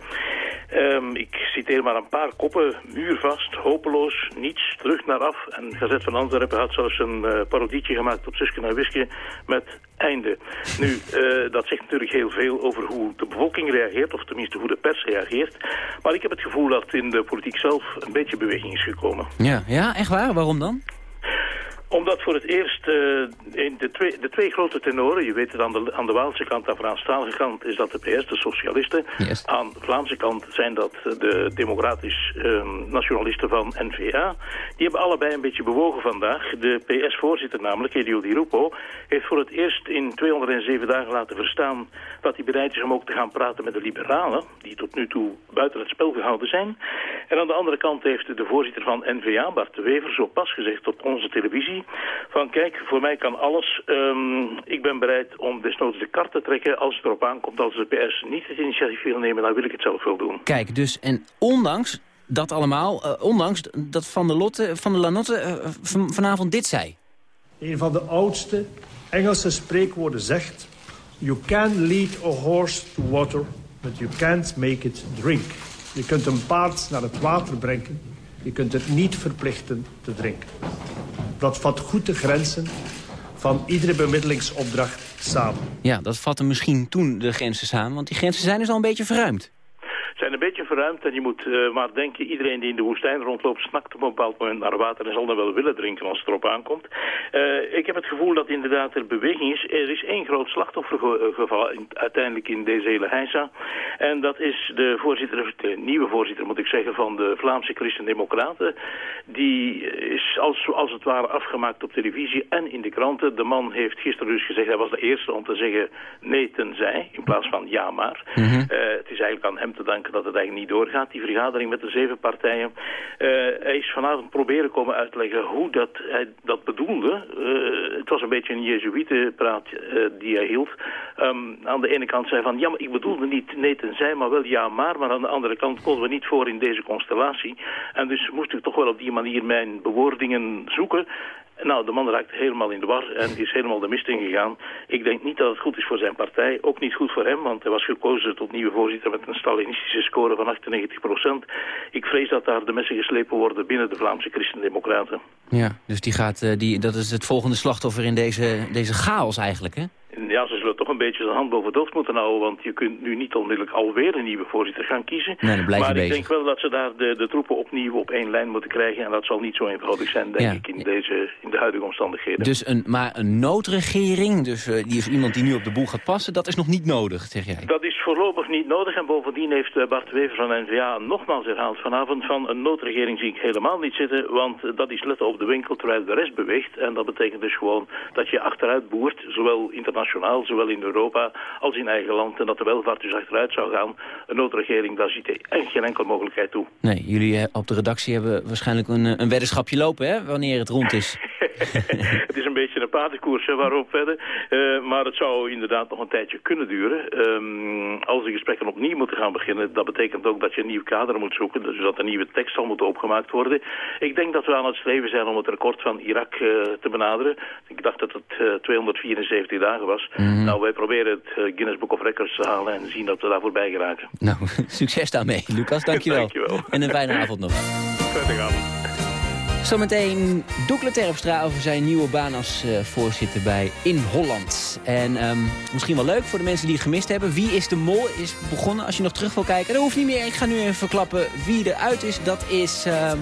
Ehm, ik citeer maar een paar koppen. Muurvast, hopeloos, niets, terug naar af. En Gazet van Antwerpen had zelfs een eh, parodietje gemaakt op Suske naar Wiske met einde. Nu, eh, dat zegt natuurlijk heel veel over hoe de bevolking reageert, of tenminste hoe de pers reageert. Maar ik heb het gevoel dat in de politiek zelf een beetje beweging is gekomen. Ja, ja echt waar? Waarom dan? Omdat voor het eerst eh, in de, twee, de twee grote tenoren, je weet het aan de, aan de Waalse kant, aan de Franstalige kant is dat de PS, de socialisten. Aan de Vlaamse kant zijn dat de democratisch ehm, nationalisten van N-VA. Die hebben allebei een beetje bewogen vandaag. De PS-voorzitter namelijk, Elio Di Rupo, heeft voor het eerst in 207 dagen laten verstaan dat hij bereid is om ook te gaan praten met de liberalen, die tot nu toe buiten het spel gehouden zijn. En aan de andere kant heeft de voorzitter van N-VA, Bart de Wever, zo pas gezegd op onze televisie van kijk, voor mij kan alles. Ehm, ik ben bereid om desnoods de kar te trekken als het erop aankomt. Als de PS niet het initiatief wil nemen, dan wil ik het zelf wel doen. Kijk, dus en ondanks dat allemaal, eh, ondanks dat Van der, Lotte, van der Lanotte eh, van- vanavond dit zei. Een van de oudste Engelse spreekwoorden zegt... You can lead a horse to water, but you can't make it drink. Je kunt een paard naar het water brengen. Je kunt het niet verplichten te drinken. Dat vat goed de grenzen van iedere bemiddelingsopdracht samen. Ja, dat vatte misschien toen de grenzen samen, want die grenzen zijn dus al een beetje verruimd. Zijn een beetje verruimd en je moet eh, maar denken, iedereen die in de woestijn rondloopt snakt op een bepaald moment naar water en zal dan wel willen drinken als het erop aankomt. Eh, ik heb het gevoel dat inderdaad er beweging is. Er is één groot slachtoffergeval in- uiteindelijk in deze hele heisa. En dat is de voorzitter, de nieuwe voorzitter moet ik zeggen, van de Vlaamse Christen-Democraten. Die is als, als het ware afgemaakt op televisie en in de kranten. De man heeft gisteren dus gezegd, hij was de eerste om te zeggen nee tenzij, in plaats van ja maar. Eh, het is eigenlijk aan hem te danken dat het eigenlijk niet doorgaat, die vergadering met de zeven partijen. Eh, hij is vanavond proberen komen uitleggen hoe dat hij dat bedoelde. Eh, het was een beetje een jezuïetenpraat eh die hij hield. Ehm, aan de ene kant zei van, ja, maar ik bedoelde niet nee tenzij, maar wel ja maar. Maar aan de andere kant konden we niet voor in deze constellatie. En dus moest ik toch wel op die manier mijn bewoordingen zoeken. Nou, de man raakt helemaal in de war en is helemaal de mist ingegaan. Ik denk niet dat het goed is voor zijn partij, ook niet goed voor hem, want hij was gekozen tot nieuwe voorzitter met een Stalinistische score van 98 procent. Ik vrees dat daar de messen geslepen worden binnen de Vlaamse Christen-Democraten. Ja, dus die gaat, eh, die, dat is het volgende slachtoffer in deze, deze chaos eigenlijk, hè? Ja, ze zullen toch een beetje zijn hand boven het hoofd moeten houden, want je kunt nu niet onmiddellijk alweer een nieuwe voorzitter gaan kiezen. Nee, dan blijf je maar ik bezig. denk wel dat ze daar de, de troepen opnieuw op één lijn moeten krijgen en dat zal niet zo eenvoudig zijn, denk Ja. ik, in, deze, in de huidige omstandigheden. Dus een, maar een noodregering, dus eh, die is iemand die nu op de boel gaat passen, dat is nog niet nodig, zeg jij. Dat is voorlopig niet nodig en bovendien heeft eh, Bart Wever van N-VA nogmaals herhaald vanavond van een noodregering zie ik helemaal niet zitten, want eh, dat is letten op de winkel terwijl de rest beweegt en dat betekent dus gewoon dat je achteruit boert, zowel internationaal, zowel in Europa als in eigen land en dat de welvaart dus achteruit zou gaan. Een noodregering, daar ziet echt geen enkele mogelijkheid toe. Nee, jullie eh, op de redactie hebben waarschijnlijk een, eh, een weddenschapje lopen, hè, wanneer het rond is. het is een beetje een paardenkoers waarop verder. Eh, maar het zou inderdaad nog een tijdje kunnen duren. Ehm, als de gesprekken opnieuw moeten gaan beginnen, dat betekent ook dat je een nieuw kader moet zoeken. Dus dat een nieuwe tekst zal moeten opgemaakt worden. Ik denk dat we aan het streven zijn om het record van Irak te benaderen. Ik dacht dat het eh, 274 dagen was. Mhm. Nou, wij proberen het eh, Guinness Book of Records te halen en zien dat we daar voorbij geraken. Nou, succes daarmee, Lucas, dankjewel. Dankjewel. En een fijne avond nog. Prettige avond. Zometeen Doekle Terpstra over zijn nieuwe baan als eh, voorzitter bij In Holland. En ehm, misschien wel leuk voor de mensen die het gemist hebben. Wie is de mol is begonnen. Als je nog terug wil kijken, dat hoeft niet meer. Ik ga nu even verklappen wie eruit is. Dat is... ehm,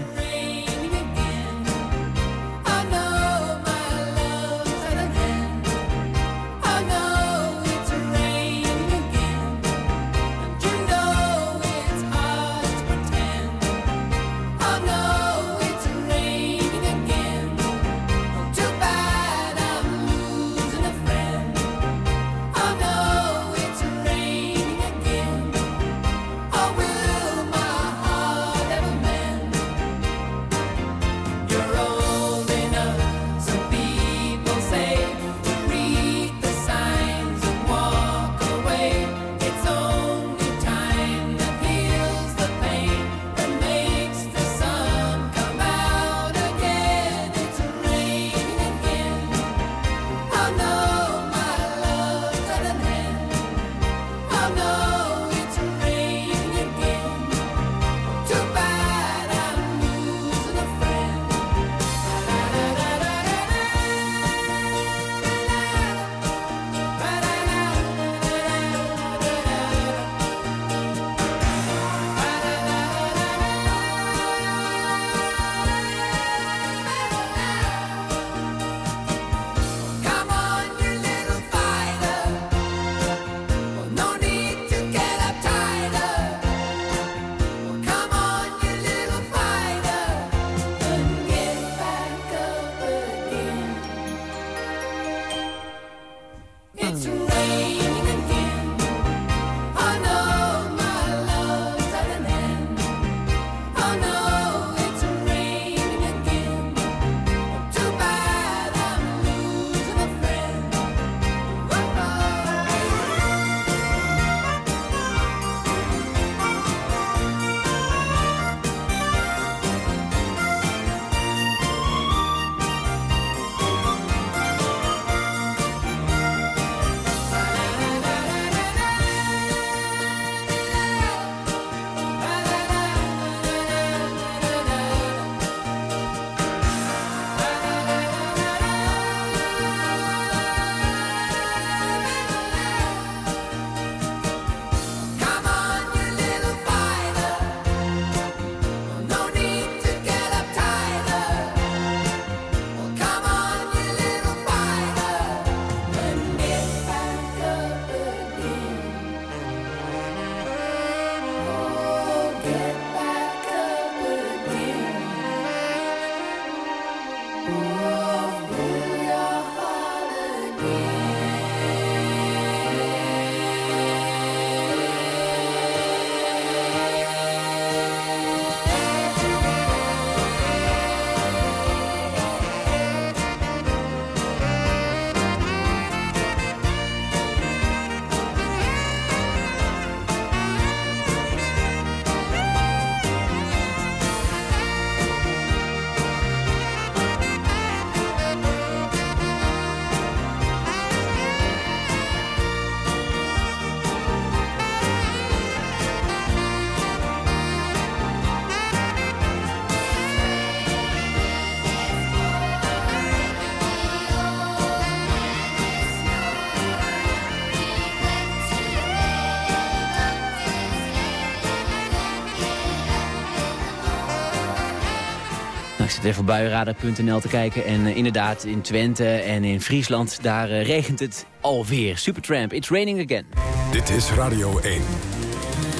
even op buienradar.nl te kijken. En eh, inderdaad, in Twente en in Friesland, daar eh, regent het alweer. Supertramp, it's raining again. Dit is Radio 1.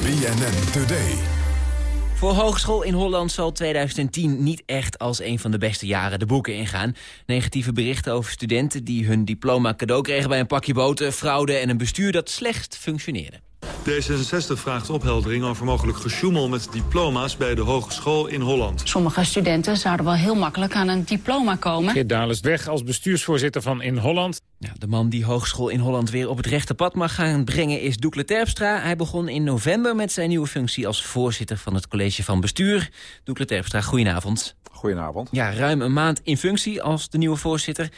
BNN Today. Voor Hogeschool in Holland zal 2010 niet echt als een van de beste jaren de boeken ingaan. Negatieve berichten over studenten die hun diploma cadeau kregen bij een pakje boter, fraude en een bestuur dat slecht functioneerde. D66 vraagt opheldering over mogelijk gesjoemel met diploma's bij de hogeschool in Holland. Sommige studenten zouden wel heel makkelijk aan een diploma komen. Geert Daal is weg als bestuursvoorzitter van In Holland. Ja, de man die Hogeschool in Holland weer op het rechte pad mag gaan brengen is Doekle Terpstra. Hij begon in november met zijn nieuwe functie als voorzitter van het college van bestuur. Doekle Terpstra, goedenavond. Goedenavond. Ja, ruim een maand in functie als de nieuwe voorzitter.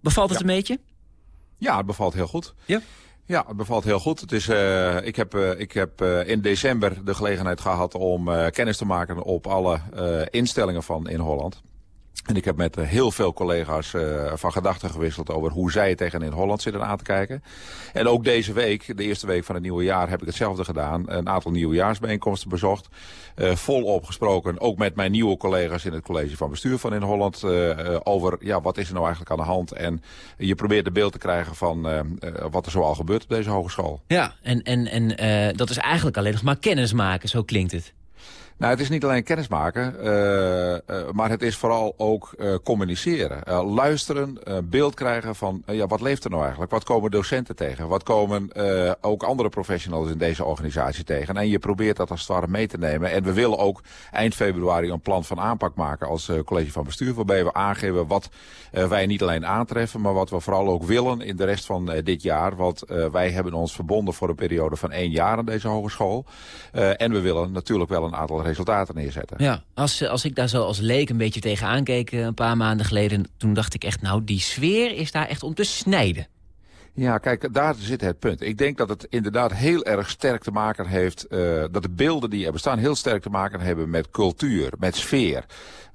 Bevalt het Ja. een beetje? Ja, het bevalt heel goed. Ja? Ja, het bevalt heel goed. Het is, eh, ik heb, eh, ik heb eh, in december de gelegenheid gehad om eh, kennis te maken op alle eh, instellingen van in Holland. En ik heb met uh, heel veel collega's uh, van gedachten gewisseld over hoe zij tegen in Holland zitten aan te kijken. En ook deze week, de eerste week van het nieuwe jaar, heb ik hetzelfde gedaan. Een aantal nieuwejaarsbijeenkomsten bezocht. Uh, volop gesproken, ook met mijn nieuwe collega's in het college van bestuur van in Holland. over ja, wat is er nou eigenlijk aan de hand. En je probeert een beeld te krijgen van wat er zoal gebeurt op deze hogeschool. Ja, en, en, en dat is eigenlijk alleen nog maar kennis maken, zo klinkt het. Nou, het is niet alleen kennismaken, uh, uh, maar het is vooral ook uh, communiceren. luisteren, beeld krijgen van ja, wat leeft er nou eigenlijk? Wat komen docenten tegen? Wat komen ook andere professionals in deze organisatie tegen? En je probeert dat als het ware mee te nemen. En we willen ook eind februari een plan van aanpak maken als college van bestuur. Waarbij we aangeven wat wij niet alleen aantreffen, maar wat we vooral ook willen in de rest van dit jaar. Want wij hebben ons verbonden voor een periode van één jaar aan deze hogeschool. en we willen natuurlijk wel een aantal resultaten neerzetten. Ja, als, als ik daar zo als leek een beetje tegenaan keek een paar maanden geleden... toen dacht ik echt, nou, die sfeer is daar echt om te snijden. Ja, kijk, daar zit het punt. Ik denk dat het inderdaad heel erg sterk te maken heeft... Uh, dat de beelden die er bestaan heel sterk te maken hebben met cultuur, met sfeer.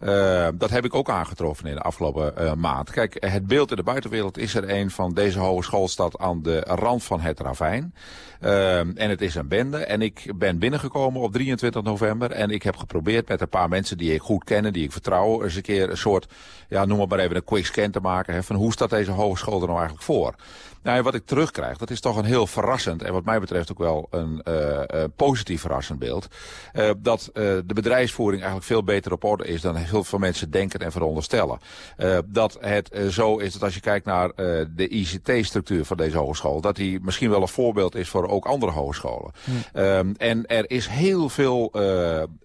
Uh, dat heb ik ook aangetroffen in de afgelopen uh, maand. Kijk, het beeld in de buitenwereld is er een van deze hogeschoolstad aan de rand van het ravijn. Uh, en het is een bende. En ik ben binnengekomen op 23 november. En ik heb geprobeerd met een paar mensen die ik goed ken, die ik vertrouw, eens een keer een soort, ja, noem het maar even een quick scan te maken. Hè, van hoe staat deze hogeschool er nou eigenlijk voor? Nou, wat ik terugkrijg, dat is toch een heel verrassend... en wat mij betreft ook wel een uh, positief verrassend beeld... Uh, dat de bedrijfsvoering eigenlijk veel beter op orde is... dan heel veel mensen denken en veronderstellen. dat het zo is dat als je kijkt naar de ICT-structuur van deze hogeschool... dat die misschien wel een voorbeeld is voor ook andere hogescholen. Hmm. en er is heel veel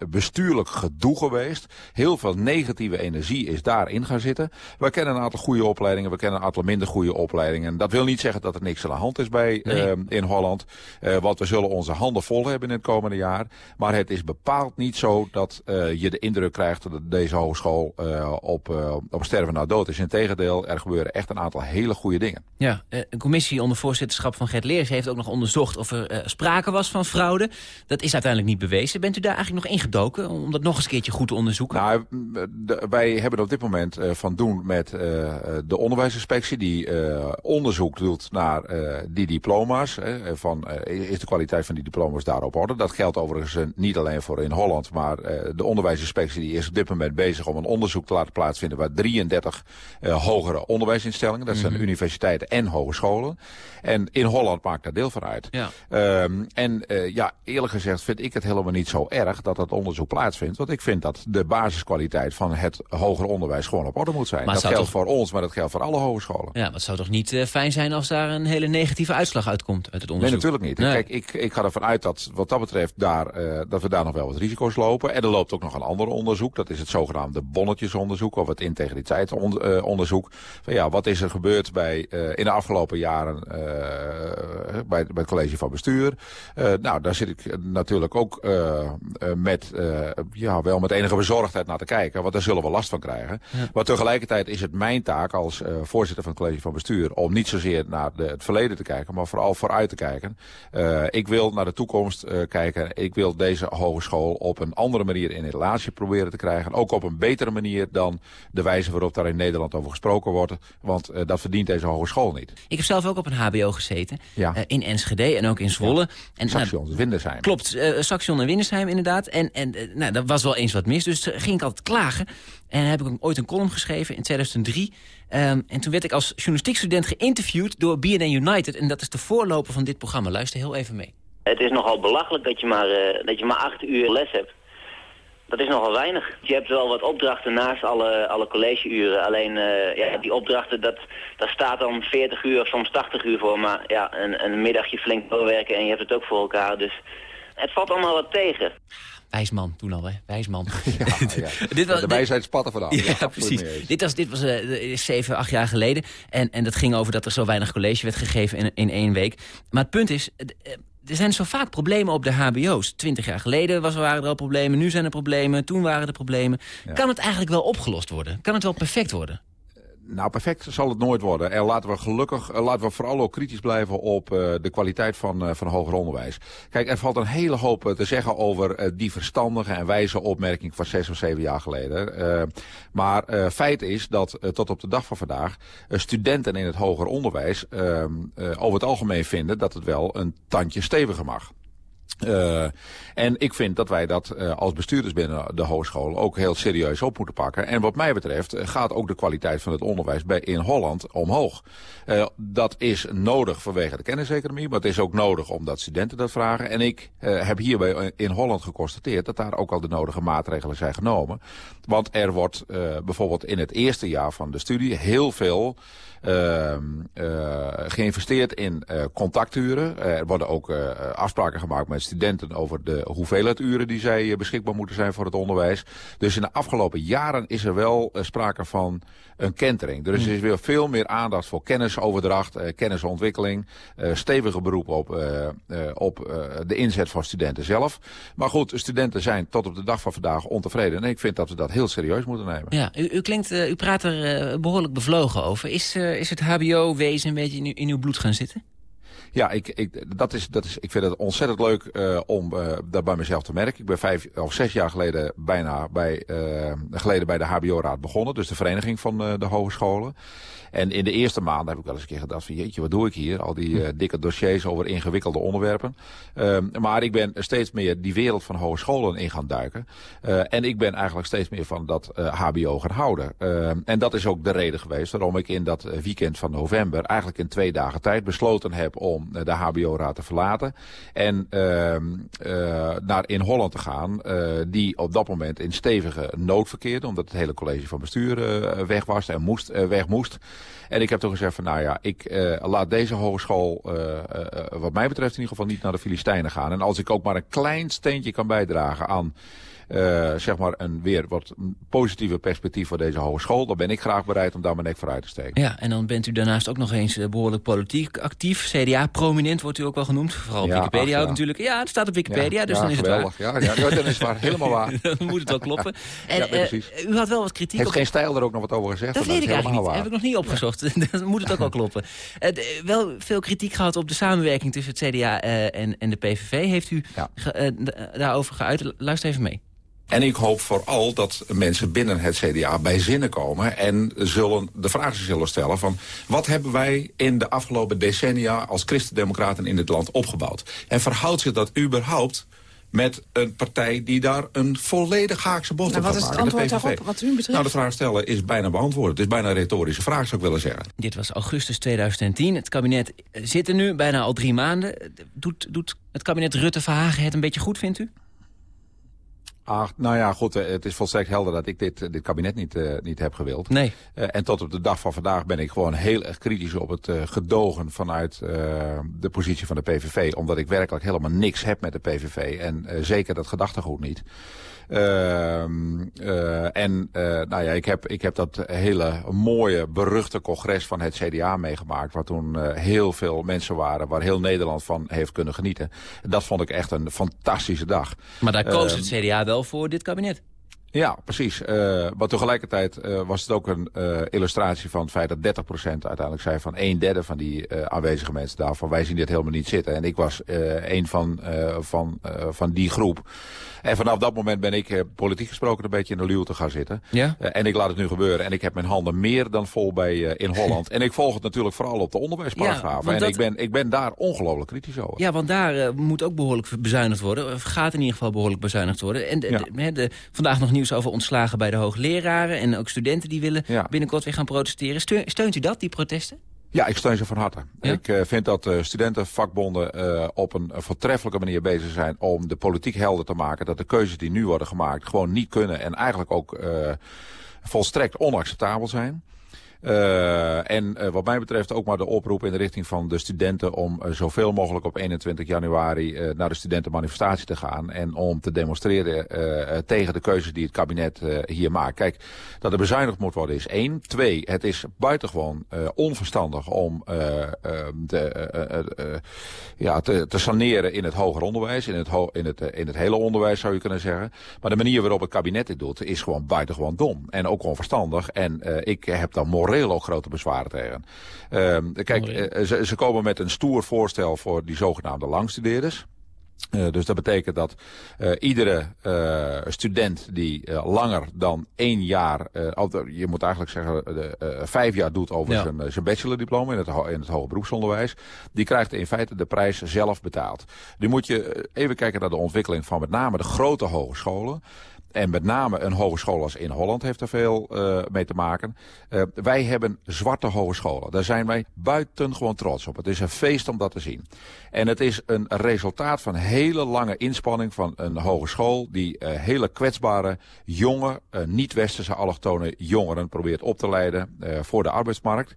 bestuurlijk gedoe geweest. Heel veel negatieve energie is daarin gaan zitten. We kennen een aantal goede opleidingen, we kennen een aantal minder goede opleidingen. Dat wil niet zeggen dat er niks aan de hand is bij, nee. uh, in Holland. Uh, want we zullen onze handen vol hebben in het komende jaar. Maar het is bepaald niet zo dat uh, je de indruk krijgt dat deze hogeschool op, op sterven na dood is. Integendeel, er gebeuren echt een aantal hele goede dingen. Ja, een commissie onder voorzitterschap van Gert Leers heeft ook nog onderzocht of er sprake was van fraude. Dat is uiteindelijk niet bewezen. Bent u daar eigenlijk nog ingedoken om dat nog eens een keertje goed te onderzoeken? Nou, wij hebben op dit moment van doen met de onderwijsinspectie die onderzoek doet naar uh, die diploma's. Hè, van, uh, is de kwaliteit van die diploma's daar op orde? Dat geldt overigens uh, niet alleen voor in Holland, maar de onderwijsinspectie die is op dit moment bezig om een onderzoek te laten plaatsvinden waar 33 hogere onderwijsinstellingen, dat zijn mm -hmm. universiteiten en hogescholen. En in Holland maakt daar deel van uit. Ja. Um, en ja, eerlijk gezegd vind ik het helemaal niet zo erg dat dat onderzoek plaatsvindt. Want ik vind dat de basiskwaliteit van het hoger onderwijs gewoon op orde moet zijn. Maar dat geldt toch... voor ons, maar dat geldt voor alle hogescholen. Ja, maar het zou toch niet fijn zijn als daar een hele negatieve uitslag uitkomt uit het onderzoek. Nee, natuurlijk niet. Nee. Kijk, ik, ik ga ervan uit dat wat dat betreft daar, uh, dat we daar nog wel wat risico's lopen. En er loopt ook nog een ander onderzoek. Dat is het zogenaamde bonnetjesonderzoek of het integriteitsonderzoek. Van ja, wat is er gebeurd bij, uh, in de afgelopen jaren uh, bij, bij het college van bestuur. nou, daar zit ik natuurlijk ook met, ja, wel met enige bezorgdheid naar te kijken. Want daar zullen we last van krijgen. Ja. Maar tegelijkertijd is het mijn taak als voorzitter van het college van bestuur om niet zozeer naar de, het verleden te kijken, maar vooral vooruit te kijken. Uh, ik wil naar de toekomst uh, kijken. Ik wil deze hogeschool op een andere manier in relatie proberen te krijgen. Ook op een betere manier dan de wijze waarop daar in Nederland over gesproken wordt. Want uh, dat verdient deze hogeschool niet. Ik heb zelf ook op een hbo gezeten. Ja. in Enschede en ook in Zwolle. Ja. En, Saxion, nou, Windersheim. Klopt, Saxion en Windersheim inderdaad. En, en nou, dat was wel eens wat mis. Dus ging ik altijd klagen. En heb ik ooit een column geschreven in 2003. Um, en toen werd ik als journalistiekstudent geïnterviewd door BNN United. En dat is de voorloper van dit programma. Luister heel even mee. Het is nogal belachelijk dat je maar, uh, dat je maar acht uur les hebt. Dat is nogal weinig. Je hebt wel wat opdrachten naast alle, alle collegeuren. Alleen uh, ja, die opdrachten, dat, daar staat dan 40 uur of soms 80 uur voor. Maar ja, een, een middagje flink doorwerken en je hebt het ook voor elkaar. Dus het valt allemaal wat tegen. Wijsman toen al, hè? Wijsman. Ja, ja. dit was, de wijsheid spatten vanaf. Ja, ja precies. Dit was, dit was uh, zeven, acht jaar geleden. En, en dat ging over dat er zo weinig college werd gegeven in, in één week. Maar het punt is... Uh, er zijn zo vaak problemen op de hbo's. Twintig jaar geleden was, waren er al problemen, nu zijn er problemen, toen waren er problemen. Kan het eigenlijk wel opgelost worden? Kan het wel perfect worden? Nou, perfect zal het nooit worden. En laten we gelukkig, eh, laten we vooral ook kritisch blijven op uh, de kwaliteit van, uh, van hoger onderwijs. Kijk, er valt een hele hoop te zeggen over die verstandige en wijze opmerking van zes of zeven jaar geleden. maar feit is dat tot op de dag van vandaag studenten in het hoger onderwijs ehm, over het algemeen vinden dat het wel een tandje steviger mag. Uh, en ik vind dat wij dat uh, als bestuurders binnen de hogescholen ook heel serieus op moeten pakken. En wat mij betreft gaat ook de kwaliteit van het onderwijs bij, in Holland omhoog. Dat is nodig vanwege de kenniseconomie, maar het is ook nodig omdat studenten dat vragen. En ik heb hierbij in Holland geconstateerd dat daar ook al de nodige maatregelen zijn genomen. Want er wordt bijvoorbeeld in het eerste jaar van de studie heel veel geïnvesteerd in uh, contacturen. er worden ook afspraken gemaakt met studenten over de hoeveelheid uren die zij beschikbaar moeten zijn voor het onderwijs. Dus in de afgelopen jaren is er wel sprake van een kentering. Dus er is weer veel meer aandacht voor kennisoverdracht, kennisontwikkeling, stevige beroep op, op de inzet van studenten zelf. Maar goed, studenten zijn tot op de dag van vandaag ontevreden. En ik vind dat we dat heel serieus moeten nemen. Ja, u, u klinkt, u praat er behoorlijk bevlogen over. Is uh, is het hbo-wezen een beetje in, in uw bloed gaan zitten? Ja, ik, ik, dat is, dat is, ik vind het ontzettend leuk uh, om uh, dat bij mezelf te merken. Ik ben vijf of zes jaar geleden bijna bij, uh, geleden bij de HBO-raad begonnen. Dus de vereniging van de hogescholen. En in de eerste maanden heb ik wel eens een keer gedacht van jeetje, wat doe ik hier? Al die uh, dikke dossiers over ingewikkelde onderwerpen. Uh, maar ik ben steeds meer die wereld van hogescholen in gaan duiken. En ik ben eigenlijk steeds meer van dat hbo gaan houden. en dat is ook de reden geweest waarom ik in dat weekend van november eigenlijk in twee dagen tijd besloten heb om de hbo-raad te verlaten. En naar in Holland te gaan, die op dat moment in stevige nood verkeerde. Omdat het hele college van bestuur weg was en moest, weg moest. En ik heb toen gezegd van nou ja, ik laat deze hogeschool wat mij betreft in ieder geval niet naar de Filistijnen gaan. En als ik ook maar een klein steentje kan bijdragen aan uh, zeg maar een weer wat positieve perspectief voor deze hogeschool... dan ben ik graag bereid om daar mijn nek voor uit te steken. Ja, en dan bent u daarnaast ook nog eens behoorlijk politiek actief. CDA-prominent wordt u ook wel genoemd. Vooral op ja, Wikipedia ach, ja. ook natuurlijk. Ja, het staat op Wikipedia, ja, dus dan is geweldig. het waar. Ja, ja, dan is het waar. Helemaal waar. dan moet het wel kloppen. En, precies. Uh, u had wel wat kritiek Heeft op... geen stijl er ook nog wat over gezegd? Dat weet ik eigenlijk niet. Waar. Heb ik nog niet opgezocht. dan moet het ook wel kloppen. Uh, wel veel kritiek gehad op de samenwerking tussen het CDA en, en de PVV. Heeft u daarover geuit? Luister even mee. En ik hoop vooral dat mensen binnen het CDA bij zinnen komen... en zullen de vraag zullen stellen van... wat hebben wij in de afgelopen decennia als christendemocraten in dit land opgebouwd? En verhoudt zich dat überhaupt met een partij die daar een volledig haakse bocht nou, op maken. Wat is het antwoord daarop, wat u betreft? Nou, de vraag stellen is bijna beantwoord. Het is bijna een retorische vraag, zou ik willen zeggen. Dit was augustus 2010. Het kabinet zit er nu, bijna al drie maanden. Doet, doet het kabinet Rutte-Verhagen het een beetje goed, vindt u? Ach, nou ja, goed, het is volstrekt helder dat ik dit, dit kabinet niet, uh, niet heb gewild. Nee. Uh, en tot op de dag van vandaag ben ik gewoon heel erg kritisch op het uh, gedogen vanuit de positie van de PVV. Omdat ik werkelijk helemaal niks heb met de PVV en zeker dat gedachtegoed niet. Uh, uh, en uh, nou ja, ik heb, ik heb dat hele mooie, beruchte congres van het CDA meegemaakt. Waar toen heel veel mensen waren, waar heel Nederland van heeft kunnen genieten. Dat vond ik echt een fantastische dag. Maar daar koos het CDA wel voor dit kabinet. Ja, precies. Uh, maar tegelijkertijd uh, was het ook een uh, illustratie van het feit dat 30% uiteindelijk zei van een derde van die aanwezige mensen daarvan wij zien dit helemaal niet zitten. En ik was een van, van, van die groep. En vanaf dat moment ben ik politiek gesproken een beetje in de luw te gaan zitten. Ja? en ik laat het nu gebeuren. En ik heb mijn handen meer dan vol bij in Holland. en ik volg het natuurlijk vooral op de onderwijsparagrafen. Ja, en dat... ik, ben, ik ben daar ongelooflijk kritisch over. Ja, want daar moet ook behoorlijk bezuinigd worden. Of gaat in ieder geval behoorlijk bezuinigd worden. En de, ja. de, de, vandaag nog nieuws over ontslagen bij de hoogleraren... en ook studenten die willen ja. binnenkort weer gaan protesteren. Steunt u dat, die protesten? Ja, ik steun ze van harte. Ja? Ik uh, vind dat uh, studentenvakbonden uh, op een voortreffelijke manier bezig zijn om de politiek helder te maken. Dat de keuzes die nu worden gemaakt gewoon niet kunnen en eigenlijk ook volstrekt onacceptabel zijn. Uh, en uh, wat mij betreft ook maar de oproep in de richting van de studenten... om uh, zoveel mogelijk op 21 januari naar de studentenmanifestatie te gaan... en om te demonstreren tegen de keuzes die het kabinet hier maakt. Kijk, dat er bezuinigd moet worden is één. Twee, het is buitengewoon onverstandig om de, ja, te, saneren in het hoger onderwijs... in het, in, het, in het hele onderwijs zou je kunnen zeggen. Maar de manier waarop het kabinet dit doet is gewoon buitengewoon dom. En ook onverstandig. En ik heb dan moreel moreel ook grote bezwaren tegen. Ehm, kijk, eh, ze, ze komen met een stoer voorstel voor die zogenaamde langstudeerders. Uh, dus dat betekent dat uh, iedere uh, student die langer dan één jaar, je moet eigenlijk zeggen vijf jaar doet over ja. zijn, zijn bachelordiploma in het, in het hoger beroepsonderwijs, die krijgt in feite de prijs zelf betaald. Nu moet je even kijken naar de ontwikkeling van met name de grote hogescholen. En met name een hogeschool als in Holland heeft er veel uh, mee te maken. Uh, wij hebben zwarte hogescholen. Daar zijn wij buitengewoon trots op. Het is een feest om dat te zien. En het is een resultaat van hele lange inspanning van een hogeschool... die uh, hele kwetsbare, jonge, niet-westerse allochtone jongeren probeert op te leiden voor de arbeidsmarkt.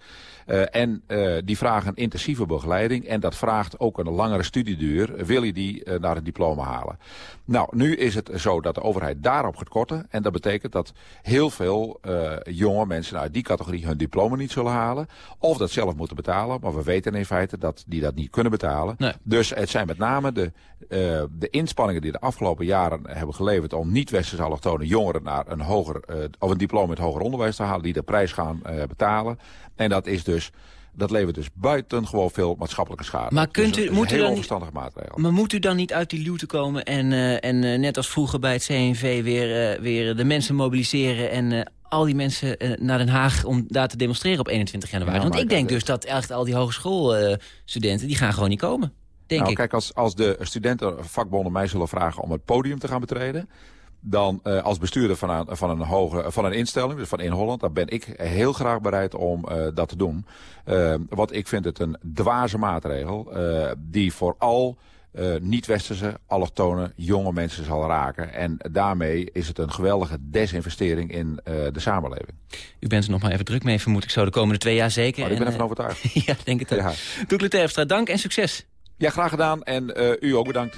en die vragen intensieve begeleiding. En dat vraagt ook een langere studieduur. Wil je die naar het diploma halen? Nou, nu is het zo dat de overheid daar daarop gaat korten. En dat betekent dat heel veel uh, jonge mensen uit die categorie hun diploma niet zullen halen. Of dat zelf moeten betalen. Maar we weten in feite dat die dat niet kunnen betalen. Nee. Dus het zijn met name de, uh, de inspanningen die de afgelopen jaren hebben geleverd... om niet-westerse allochtone jongeren naar een, hoger, uh, of een diploma met hoger onderwijs te halen... die de prijs gaan betalen. En dat is dus dat levert dus buitengewoon veel maatschappelijke schade. Maar kunt dus u, moet een u heel dan onverstandige maatregel. Maar moet u dan niet uit die luwte komen en, uh, en uh, net als vroeger bij het CNV weer, uh, weer de mensen mobiliseren en al die mensen naar Den Haag om daar te demonstreren op 21 januari? Ja, Want ik denk dus dat echt al die hogeschoolstudenten, die gaan gewoon niet komen. Denk nou, ik. kijk, als, als de studentenvakbonden mij zullen vragen om het podium te gaan betreden dan uh, als bestuurder van een, van, een hoge, van een instelling, dus van in Holland, dan ben ik heel graag bereid om uh, dat te doen. Uh, want ik vind het een dwaze maatregel die vooral niet-westerse, allochtone, jonge mensen zal raken. En daarmee is het een geweldige desinvestering in de samenleving. U bent er nog maar even druk mee, vermoed ik zo, de komende twee jaar zeker. Maar ik ben en, ervan overtuigd. ja, denk het ook. Ja. Doekle Terpstra, dank en succes. Ja, graag gedaan en u ook bedankt.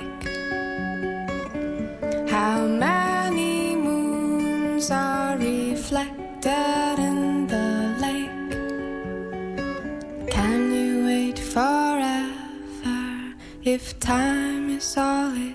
How many moons are reflected in the lake? Can you wait forever if time is all it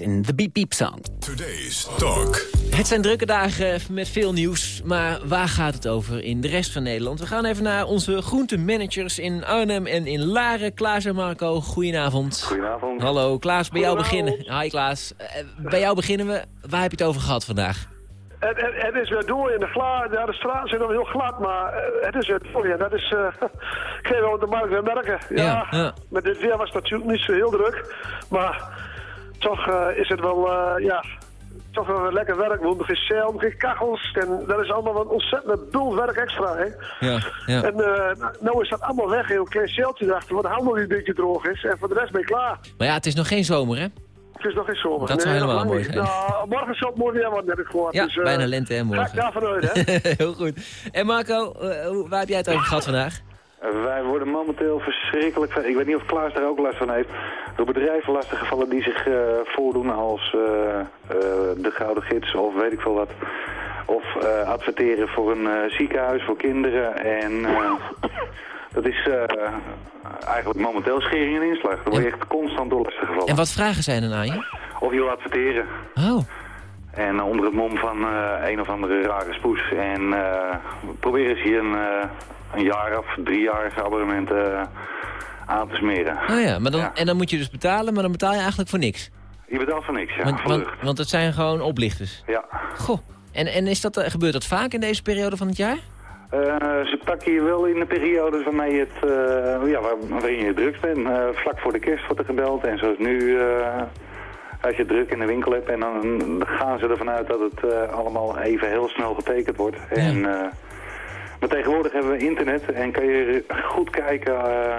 In The Beep Beep Song. Today's Talk. Het zijn drukke dagen met veel nieuws, maar waar gaat het over in de rest van Nederland? We gaan even naar onze groentemanagers in Arnhem en in Laren. Klaas en Marco, goedenavond. Goedenavond. Hallo, Klaas, bij jou beginnen. Hi Klaas. Uh, bij jou beginnen we. Waar heb je het over gehad vandaag? Het, het, het is weer door in de Vlaar. Ja, de straat zit nog heel glad, maar uh, het is weer door. Ja, dat is... Uh, ik geef wel op de markt weer merken. Ja, Ja, ja. met dit weer was het natuurlijk niet zo heel druk. Maar toch uh, is het wel, ja... Toch wel lekker werk. We hebben geen zeil, geen kachels. En dat is allemaal een ontzettend bul werk extra, hè. Ja, ja. En nou, nou is dat allemaal weg. Heel klein zeiltje erachter, wat de handel die een beetje droog is. En voor de rest ben je klaar. Maar ja, het is nog geen zomer, hè? Het is nog geen zomer. Dat zou Nee, helemaal nog lang mooi niet. zijn. Nou, morgen zal het mooi weer worden, heb ik gehoord. Ja, dus, eh, bijna lente en Ga morgen. ik daarvan uit, hè? Heel goed. En Marco, uh, waar heb jij het over gehad vandaag? Wij worden momenteel verschrikkelijk, ik weet niet of Klaas daar ook last van heeft, door bedrijven lastiggevallen die zich eh, voordoen als eh, eh, de Gouden Gids of weet ik veel wat. Of adverteren voor een ziekenhuis voor kinderen en dat is eh, eigenlijk momenteel schering en inslag. Daar word je echt constant door lastiggevallen. En wat vragen zijn er aan je? Of je wil adverteren. Oh. En onder het mom van een of andere rare spoes. En proberen ze hier een, een jaar of driejarig abonnement eh, aan te smeren. Oh ja, maar dan, en dan moet je dus betalen, maar dan betaal je eigenlijk voor niks. Je betaalt voor niks, ja. want, want, het zijn gewoon oplichters. Ja. Goh. En, en is dat, eh, gebeurt dat vaak in deze periode van het jaar? Eh, ze pakken je wel in de periodes waarmee je het, eh, ja, waar, waarin je druk bent. Vlak voor de kerst wordt er gebeld en zoals nu, als je druk in de winkel hebt. En dan gaan ze ervan uit dat het allemaal even heel snel getekend wordt. En, eh, maar tegenwoordig hebben we internet en kan je goed kijken eh,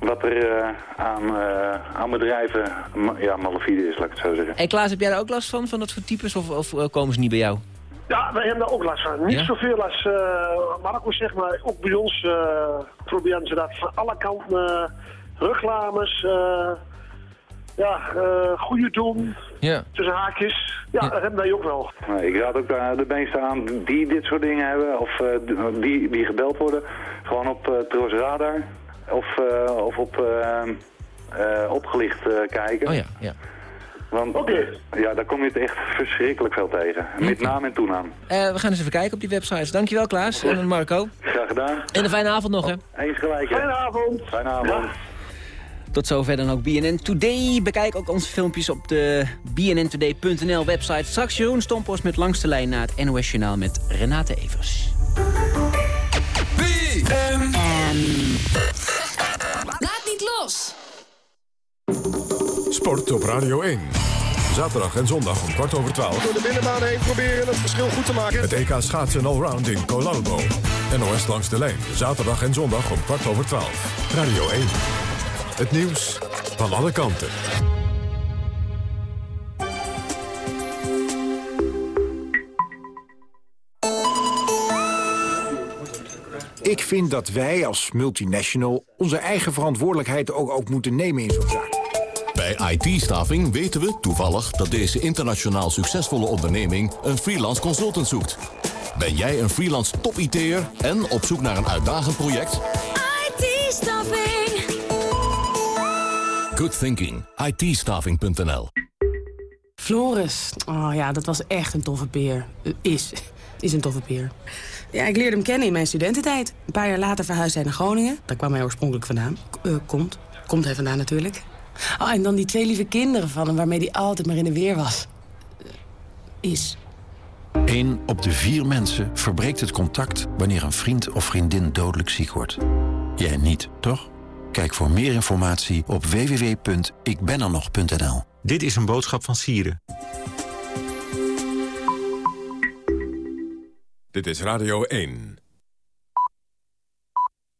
wat er eh, aan, eh, aan bedrijven ma- ja, malafide is, laat ik het zo zeggen. En Klaas, heb jij daar ook last van, van dat soort types, of, of komen ze niet bij jou? Ja, wij hebben daar ook last van. Niet Ja? zoveel als uh, Marco zegt, maar ook bij ons eh, proberen ze dat van alle kanten. eh reclames, eh, ja, eh goede doen, Ja. tussen haakjes. Ja, dat hebben wij ook wel. Ik raad ook de, de meesten aan die dit soort dingen hebben, of eh, die, die gebeld worden, gewoon op uh, Tros Radar of, uh, of op uh, uh, opgelicht uh, kijken. Oh ja, ja. Want ja, daar kom je het echt verschrikkelijk veel tegen. Met naam en toenaam. Uh, we gaan eens even kijken op die websites. Dankjewel Klaas en Marco. Graag gedaan. En een fijne avond nog, hè? Eens gelijk, hè. Fijne avond. Fijne avond. Tot zover dan ook BNN Today. Bekijk ook onze filmpjes op de bnntoday.nl website. Straks Jeroen Stompost met langste lijn naar het NOS Journaal met Renate Evers. BNN. Laat niet los. Sport op Radio 1. Zaterdag en zondag om kwart over twaalf. Door de binnenbaan heen proberen het verschil goed te maken. Het EK schaatsen allround in Colalbo. NOS langs de lijn. Zaterdag en zondag om kwart over twaalf. Radio 1. Het nieuws van alle kanten. Ik vind dat wij als multinational onze eigen verantwoordelijkheid ook, ook moeten nemen in zo'n zaak. Bij IT-staving weten we toevallig dat deze internationaal succesvolle onderneming een freelance consultant zoekt. Ben jij een freelance top-IT'er en op zoek naar een uitdagend project? IT-staffing. Good thinking. it Floris. Oh ja, dat was echt een toffe peer. Uh, is. Is een toffe peer. Ja, ik leerde hem kennen in mijn studententijd. Een paar jaar later verhuisde hij naar Groningen. Daar kwam hij oorspronkelijk vandaan. Uh, komt. Komt hij vandaan natuurlijk. Oh, en dan die twee lieve kinderen van hem waarmee hij altijd maar in de weer was. Uh, is. Eén op de vier mensen verbreekt het contact wanneer een vriend of vriendin dodelijk ziek wordt. Jij niet, toch? Kijk voor meer informatie op www.ikbenernog.nl. Dit is een boodschap van Sieren. Dit is Radio 1.